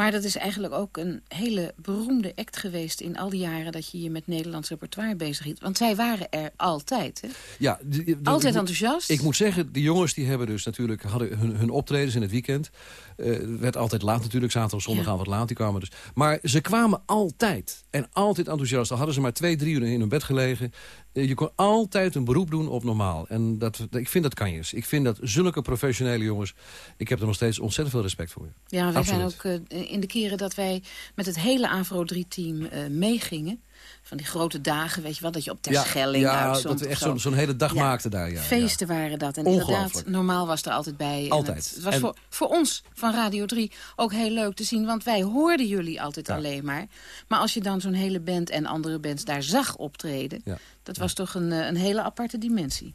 Maar dat is eigenlijk ook een hele beroemde act geweest... in al die jaren dat je je met Nederlands repertoire bezig hield. Want zij waren er altijd, hè? Ja, die- die- Altijd ik enthousiast. Ik moet zeggen, die jongens die hebben dus natuurlijk hadden hun, hun optredens in het weekend. Eh, werd altijd laat natuurlijk, zaterdag, zondagavond laat. Die kwamen dus. Maar ze kwamen altijd. En altijd enthousiast. Al hadden ze maar twee, drie uur in hun bed gelegen. Eh, je kon altijd een beroep doen op normaal. En dat, ik vind dat kan je. Ik vind dat zulke professionele jongens... Ik heb er nog steeds ontzettend veel respect voor. Ja, wij zijn ook eh, in de keren dat wij met het hele Avro 3-team eh, meegingen... van die grote dagen, weet je wel, dat je op Terschelling ja, uitzond. dat we echt zo. zo'n hele dag Ja, maakten daar. Ja, Feesten waren dat. En inderdaad, normaal was er altijd bij. En Altijd. Het, het was En- voor, voor ons van Radio 3 ook heel leuk te zien. Want wij hoorden jullie altijd Ja. alleen maar. Maar als je dan zo'n hele band en andere bands daar zag optreden... Ja. dat was toch een, eh, een hele aparte dimensie.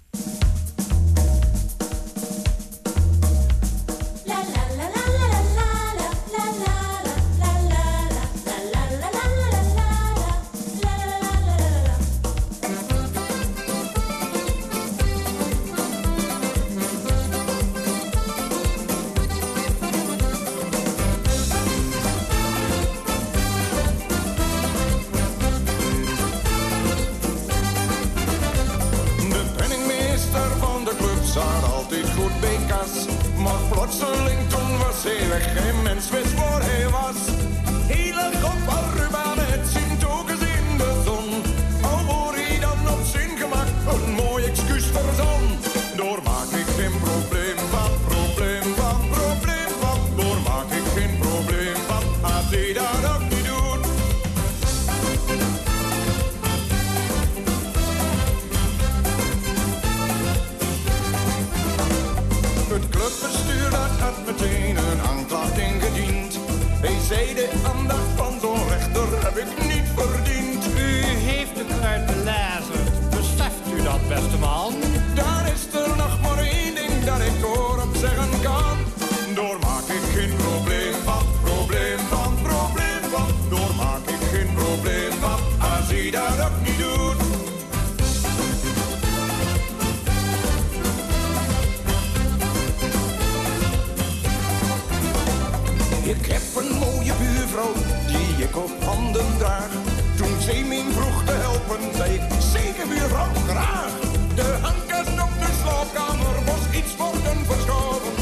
Beste man? Daar is er nog maar één ding dat ik hoorop zeggen kan. Door maak ik geen probleem van, probleem van, probleem van. Door maak ik geen probleem van, als hij dat ook niet doet. Ik heb een mooie buurvrouw die ik op handen draag. Toen zij mij vroeg te helpen, zei ik buurvrouw graag. De hangkast op de slaapkamer was iets worden verschoven.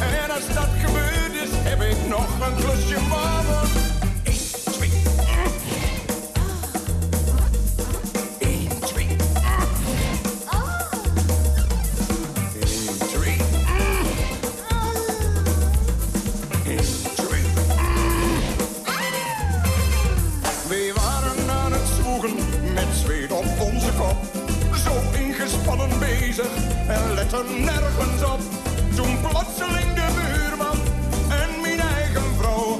En als dat gebeurd is, heb ik nog een klusje boven. Letten nergens op. Toen plotseling de buurman en mijn eigen vrouw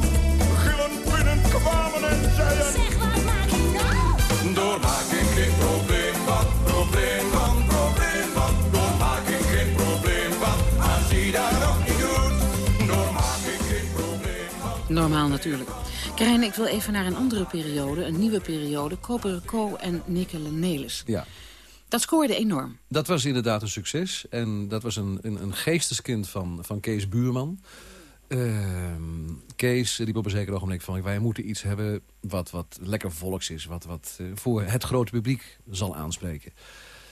gillend binnenkwamen en zeiden... Zeg, wat maak je nou? Door maak ik geen probleem van, probleem van, probleem van. Door maak ik geen probleem van, als hij dat nog niet doet. Door maak ik geen probleem van. Normaal natuurlijk. Karijn, ik wil even naar een andere periode, een nieuwe periode. Koperen Co en Nikkele Nelis. Ja. Dat scoorde enorm. Dat was inderdaad een succes. En dat was een, een, een geesteskind van, van Kees Buurman. Ehm, Kees riep op een zeker ogenblik van... wij moeten iets hebben wat, wat lekker volks is. Wat, wat eh, voor het grote publiek zal aanspreken.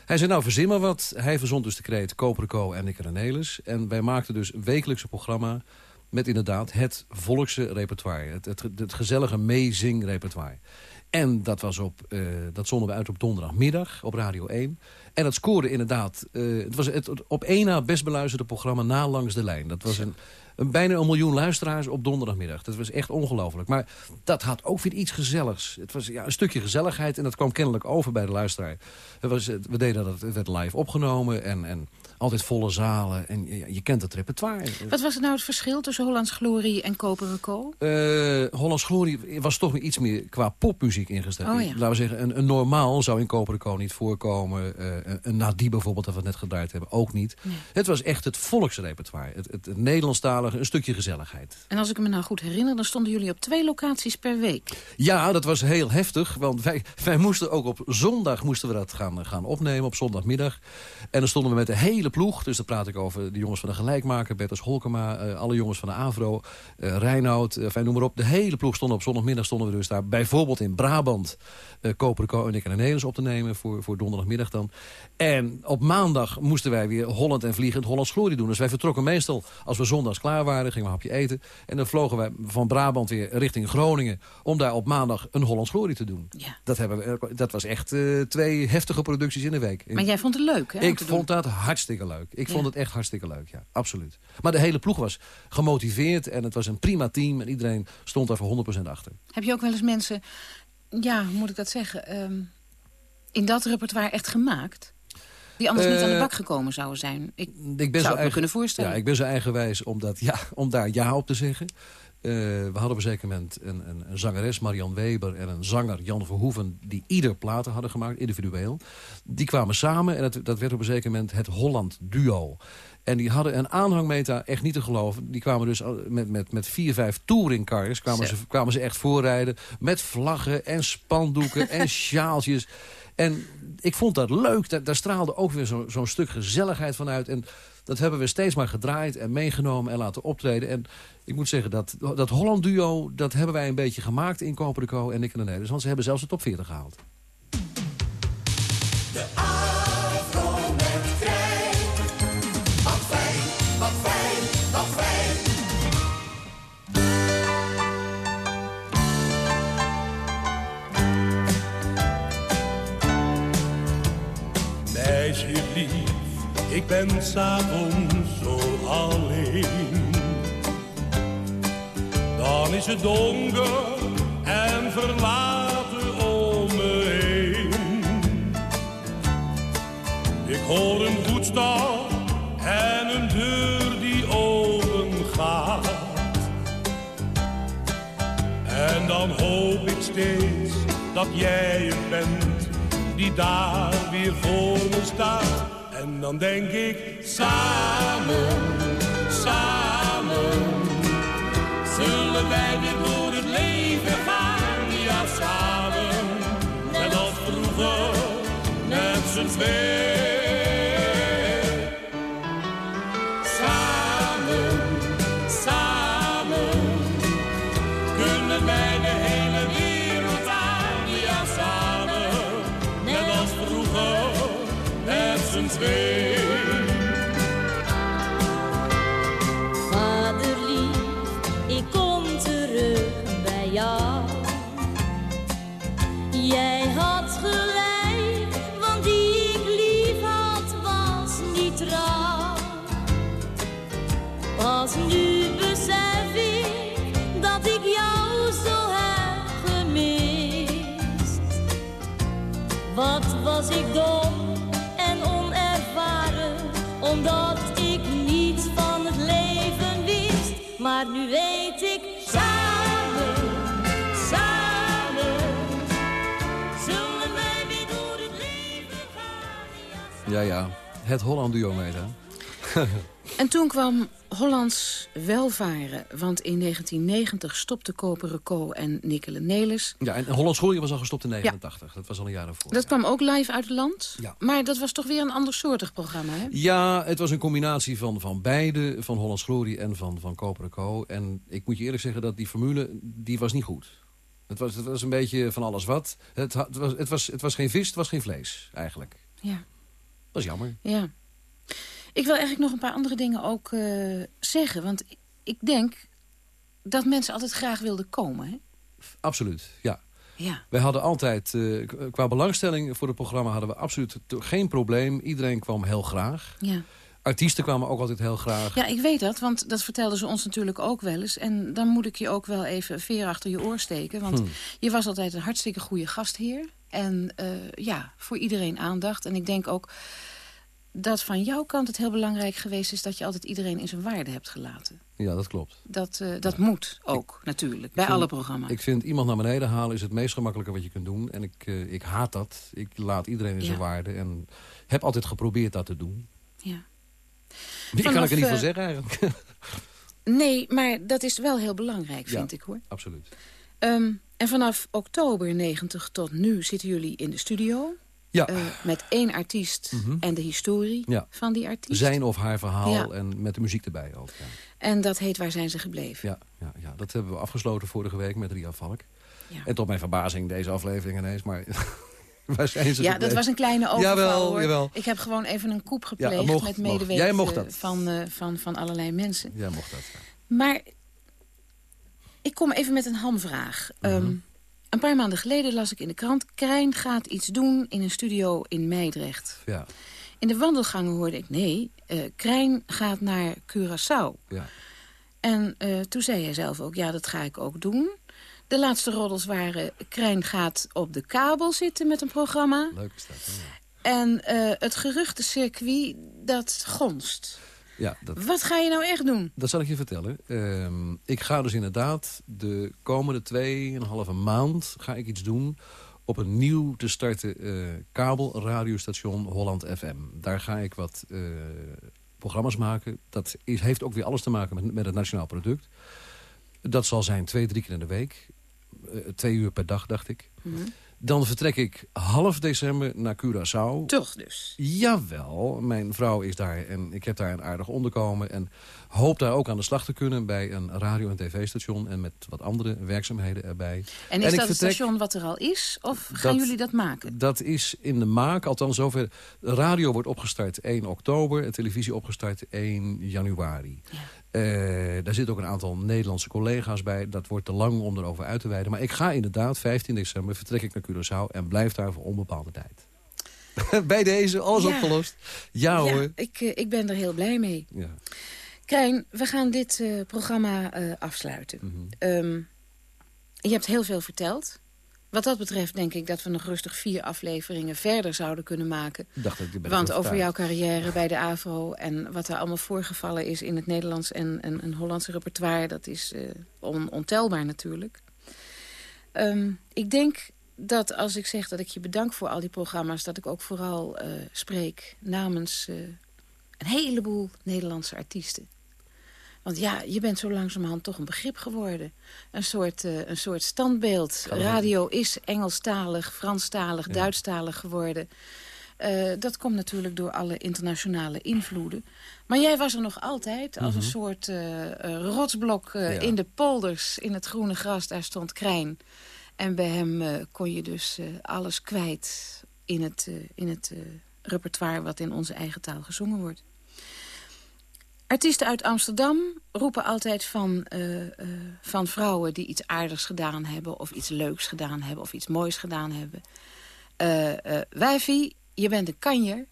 Hij zei, nou verzin maar wat. Hij verzond dus de kreet Koperen Co en Nikke Nelis. En wij maakten dus wekelijkse programma... met inderdaad het volkse repertoire. Het, het, het gezellige meezingrepertoire. En dat, was op, eh, dat zonden we uit op donderdagmiddag op Radio 1. En dat scoorde inderdaad... eh, het was het op één na best beluisterde programma na Langs de Lijn. Dat was een, een, bijna een miljoen luisteraars op donderdagmiddag. Dat was echt ongelooflijk. Maar dat had ook weer iets gezelligs. Het was ja, een stukje gezelligheid en dat kwam kennelijk over bij de luisteraar. Het was, we deden dat, het werd live opgenomen en, en altijd volle zalen. En je, je kent het repertoire. Wat was het nou het verschil tussen Hollands Glorie en Koperen Co? Eh Hollands Glorie was toch weer iets meer qua popmuziek ingesteld. Oh ja. Laten we zeggen, een, een normaal zou in Koperen Co niet voorkomen. Eh, een- een Nadi bijvoorbeeld, dat we net gedraaid hebben, ook niet. Het was echt het volksrepertoire. Het, het, het Nederlandstalige, een stukje gezelligheid. En als ik me nou goed herinner, dan stonden jullie op twee locaties per week. Ja, dat was heel heftig. Want wij, wij moesten ook op zondag moesten we dat gaan, gaan opnemen, op zondagmiddag. En dan stonden we met de hele ploeg. Dus dan praat ik over de jongens van de Gelijkmaker, Bertus Holkema, eh, alle jongens van de AVRO, eh Reinoud, fijn, noem maar op. De hele ploeg stond op zondagmiddag stonden we dus daar bijvoorbeeld in Brabant Co en ik en Nederlands op te nemen voor, voor donderdagmiddag dan. En op maandag moesten wij weer Holland en Vliegend Hollands Glorie doen. Dus wij vertrokken meestal, als we zondags klaar waren, gingen we een hapje eten. En dan vlogen wij van Brabant weer richting Groningen... om daar op maandag een Hollands Glorie te doen. Dat, hebben we, dat was echt eh, twee heftige producties in de week. Maar jij vond het leuk, hè? Ik vond doen? dat hartstikke leuk. Ik Ja. vond het echt hartstikke leuk, ja. Absoluut. Maar de hele ploeg was gemotiveerd en het was een prima team. En iedereen stond daar voor 100% achter. Heb je ook wel eens mensen, ja, hoe moet ik dat zeggen... ehm, in dat repertoire echt gemaakt? Die anders niet aan de Eh, bak gekomen zouden zijn. Ik, Ik ben zou zo het me kunnen voorstellen. Ja, ik ben zo eigenwijs om, dat, ja, om daar ja op te zeggen. Eh, we hadden op een zeker moment een, een, een zangeres, Marian Weber... en een zanger, Jan Verhoeven, die ieder platen hadden gemaakt, individueel. Die kwamen samen en dat, dat werd op een zeker moment het Holland Duo. En die hadden een aanhangmeter, echt niet te geloven. Die kwamen dus met, met, met vier, vijf touringcars... Kwamen ze, kwamen ze echt voorrijden met vlaggen en spandoeken en [LAUGHS] sjaaltjes... En ik vond dat leuk. Daar, daar straalde ook weer zo- zo'n stuk gezelligheid van uit. En dat hebben we steeds maar gedraaid en meegenomen en laten optreden. En ik moet zeggen, dat, dat Holland duo... dat hebben wij een beetje gemaakt in Koperico en Nick en de Nederlands. Want ze hebben zelfs de top 40 gehaald. De ik ben s'avonds zo alleen. Dan is het donker en verlaten om me heen. Ik hoor een voetstap en een deur die open gaat. En dan hoop ik steeds dat jij het bent die daar weer voor me staat. En dan denk ik, samen, samen, zullen wij weer door het leven gaan. Ja, samen, net als vroeger, met z'n tweeën. Samen, samen, kunnen wij de met Ja, ja. Het Holland duo mee, hè? [LAUGHS] En toen kwam Hollands welvaren. Want in 1990 stopte Koperen Co en Nikkele Nelis. Ja, en Hollands Groeien was al gestopt in 89. Dat was al een jaar daarvoor. Dat kwam ook live uit het land. Ja. Maar dat was toch weer een andersoortig programma, hè? Ja, het was een combinatie van, van beide, van Hollands Glorie en van, van Koperen Co. En ik moet je eerlijk zeggen dat die formule, die was niet goed. Het was, het was een beetje van alles wat. Het, het, was, het, was, het was geen vis, het was geen vlees, eigenlijk. Ja. Dat is jammer. Ja. Ik wil eigenlijk nog een paar andere dingen ook eh, zeggen. Want ik denk dat mensen altijd graag wilden komen, hè? Absoluut, ja. Ja. Wij hadden altijd, eh, qua belangstelling voor het programma hadden we absoluut geen probleem. Iedereen kwam heel graag. Ja. Artiesten kwamen ook altijd heel graag. Ja, ik weet dat, want dat vertelden ze ons natuurlijk ook wel eens. En dan moet ik je ook wel even veer achter je oor steken. Want Hmm. je was altijd een hartstikke goede gastheer. En eh, ja, voor iedereen aandacht. En ik denk ook dat van jouw kant het heel belangrijk geweest is... dat je altijd iedereen in zijn waarde hebt gelaten. Ja, dat klopt. Dat, eh, dat moet ook, natuurlijk, bij vind- alle programma's. Ik vind iemand naar beneden halen is het meest gemakkelijke wat je kunt doen. En ik, eh, ik haat dat. Ik laat iedereen in zijn waarde. En heb altijd geprobeerd dat te doen. Ja. Meer kan Vanaf, ik er niet van eh, zeggen eigenlijk. [LAUGHS] Nee, maar dat is wel heel belangrijk, Ja. vind ik, hoor. Absoluut. Ehm, en vanaf oktober 90 tot nu zitten jullie in de studio. Ja. Eh, met één artiest Mhm. en de historie Ja. van die artiest. Zijn of haar verhaal Ja. en met de muziek erbij ook. En dat heet Waar zijn ze gebleven? Ja, ja, ja, dat hebben we afgesloten vorige week met Ria Valk. Ja. En tot mijn verbazing deze aflevering ineens. Maar [LAUGHS] waar zijn ze Ja, dat was een kleine overval, Jawel, hoor. jawel. Ik heb gewoon even een koep gepleegd mocht, met medeweten mocht dat. Van, eh, van, van allerlei mensen. Jij mocht dat. ja. Maar ik kom even met een hamvraag. Mhm. Ehm, een paar maanden geleden las ik in de krant... Krijn gaat iets doen in een studio in Meidrecht. Ja, In de wandelgangen hoorde ik... nee, eh Krijn gaat naar Curaçao. ja. En eh, toen zei hij zelf ook, ja, dat ga ik ook doen. De laatste roddels waren... Krijn gaat op de kabel zitten met een programma. Leuk is dat. hè? En eh, het geruchtencircuit, dat gonst. Ja, dat, Wat ga je nou echt doen? Dat zal ik je vertellen. Ehm, ik ga dus inderdaad de komende tweeënhalve maand ga ik iets doen op een nieuw te starten eh kabelradiostation Holland FM. Daar ga ik wat eh, programma's maken. Dat is, heeft ook weer alles te maken met, met het nationaal product. Dat zal zijn twee, drie keer in de week. Eh, twee uur per dag, dacht ik. Dan vertrek ik half december naar Curaçao. Toch dus? Jawel, mijn vrouw is daar en ik heb daar een aardig onderkomen. En hoop daar ook aan de slag te kunnen bij een radio- en tv-station... en met wat andere werkzaamheden erbij. En is dat het vertrek- station wat er al is? Of gaan Dat- jullie dat maken? Dat is in de maak, althans zover. Radio wordt opgestart 1 oktober, en televisie opgestart 1 januari. Eh, daar zitten ook een aantal Nederlandse collega's bij. Dat wordt te lang om erover uit te wijden. Maar ik ga inderdaad, 15 december, vertrek ik naar Curaçao... en blijf daar voor onbepaalde tijd. [LAUGHS] Bij deze, alles Ja. opgelost. Ja, Ja, hoor. ik, eh, ik ben er heel blij mee. Ja. Krijn, we gaan dit eh, programma eh, afsluiten. Mhm. Ehm, je hebt heel veel verteld. Wat dat betreft denk ik dat we nog rustig vier afleveringen verder zouden kunnen maken. Dacht ik, ik ben Want er over jouw carrière bij de AVRO... en wat er allemaal voorgevallen is in het Nederlands en, en, en Hollandse repertoire... dat is on- ontelbaar natuurlijk. Ehm, ik denk dat als ik zeg dat ik je bedank voor al die programma's... dat ik ook vooral spreek namens een heleboel Nederlandse artiesten. Want ja, je bent zo langzamerhand toch een begrip geworden. Een soort, eh, een soort standbeeld. Radio is Engelstalig, Franstalig, Duitsstalig geworden. Eh, dat komt natuurlijk door alle internationale invloeden. Maar jij was er nog altijd als een Mhm. soort eh, rotsblok Ja. in de polders, in het groene gras. Daar stond Krijn. En bij hem kon je dus alles kwijt in het, in het repertoire wat in onze eigen taal gezongen wordt. Artiesten uit Amsterdam roepen altijd van, eh, eh, van vrouwen die iets aardigs gedaan hebben... of iets leuks gedaan hebben of iets moois gedaan hebben. Eh, wijfie, je bent een kanjer.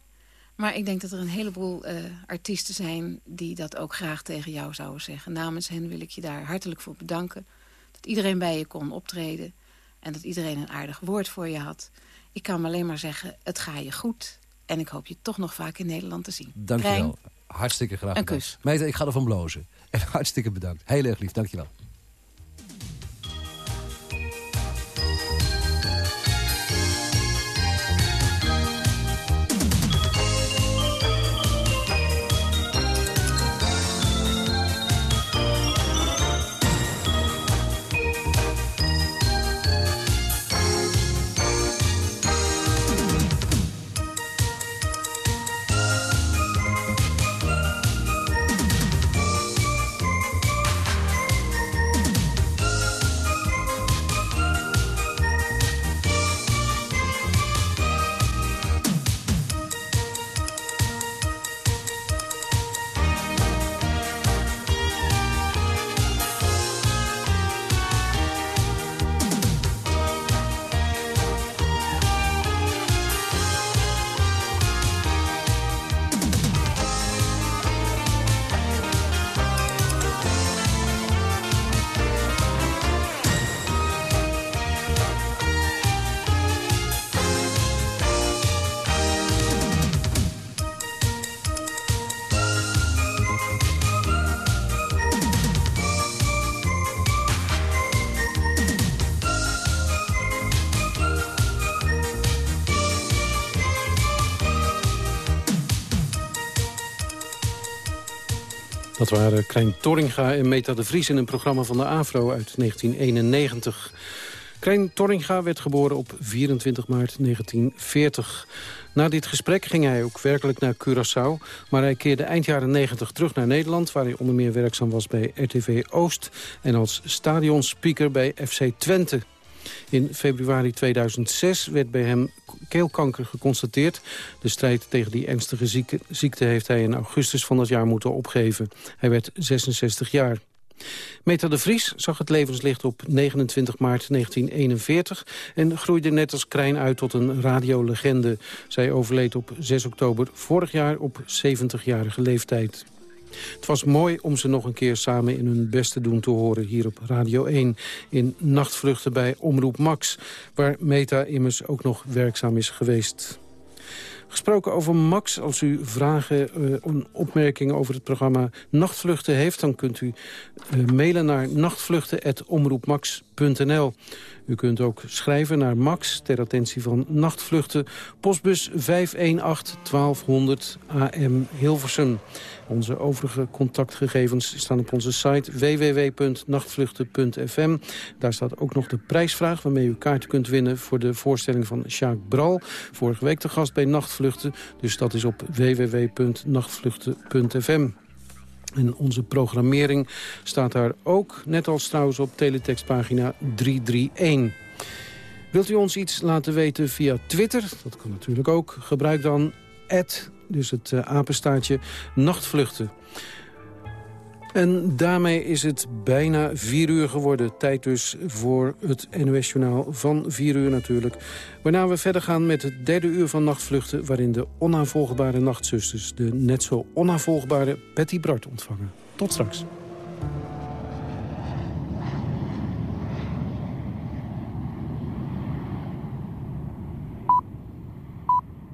Maar ik denk dat er een heleboel artiesten zijn... die dat ook graag tegen jou zouden zeggen. Namens hen wil ik je daar hartelijk voor bedanken. Dat iedereen bij je kon optreden. En dat iedereen een aardig woord voor je had. Ik kan alleen maar zeggen, het ga je goed. En ik hoop je toch nog vaak in Nederland te zien. Dank je wel. Hartstikke graag Een gedaan. kus. Meter, ik ga ervan blozen. En hartstikke bedankt. Heel erg lief, dank waren Krijn Torringa en Meta de Vries in een programma van de AVRO uit 1991. Krijn Torringa werd geboren op 24 maart 1940. Na dit gesprek ging hij ook werkelijk naar Curaçao... maar hij keerde eind jaren 90 terug naar Nederland... waar hij onder meer werkzaam was bij RTV Oost... en als stadionspeaker bij FC Twente. In februari 2006 werd bij hem keelkanker geconstateerd. De strijd tegen die ernstige ziekte, heeft hij in augustus van dat jaar moeten opgeven. Hij werd 66 jaar. Meta de Vries zag het levenslicht op 29 maart 1941... en groeide net als Krijn uit tot een radiolegende. Zij overleed op 6 oktober vorig jaar op 70-jarige leeftijd. Het was mooi om ze nog een keer samen in hun best te doen te horen... hier op Radio 1 in Nachtvluchten bij Omroep Max... waar Meta immers ook nog werkzaam is geweest. Gesproken over Max, als u vragen en opmerkingen over het programma Nachtvluchten heeft... dan kunt u eh, mailen naar nachtvluchten.omroepmax.nl. U kunt ook schrijven naar Max ter attentie van Nachtvluchten... postbus 518 1200 AM Hilversum. Onze overige contactgegevens staan op onze site www.nachtvluchten.fm. Daar staat ook nog de prijsvraag waarmee u kaarten kunt winnen... voor de voorstelling van Sjaak Bral. Vorige week te gast bij Nachtvluchten. Dus dat is op www.nachtvluchten.fm. En onze programmering staat daar ook, net als trouwens op teletextpagina 331. Wilt u ons iets laten weten via Twitter? Dat kan natuurlijk ook. Gebruik dan dus het uh, apenstaartje Nachtvluchten. En daarmee is het bijna vier uur geworden. Tijd dus voor het NOS-journaal van vier uur natuurlijk. Waarna we verder gaan met het derde uur van Nachtvluchten... waarin de onnavolgbare nachtzusters de net zo onnavolgbare Betty Bart ontvangen. Tot straks.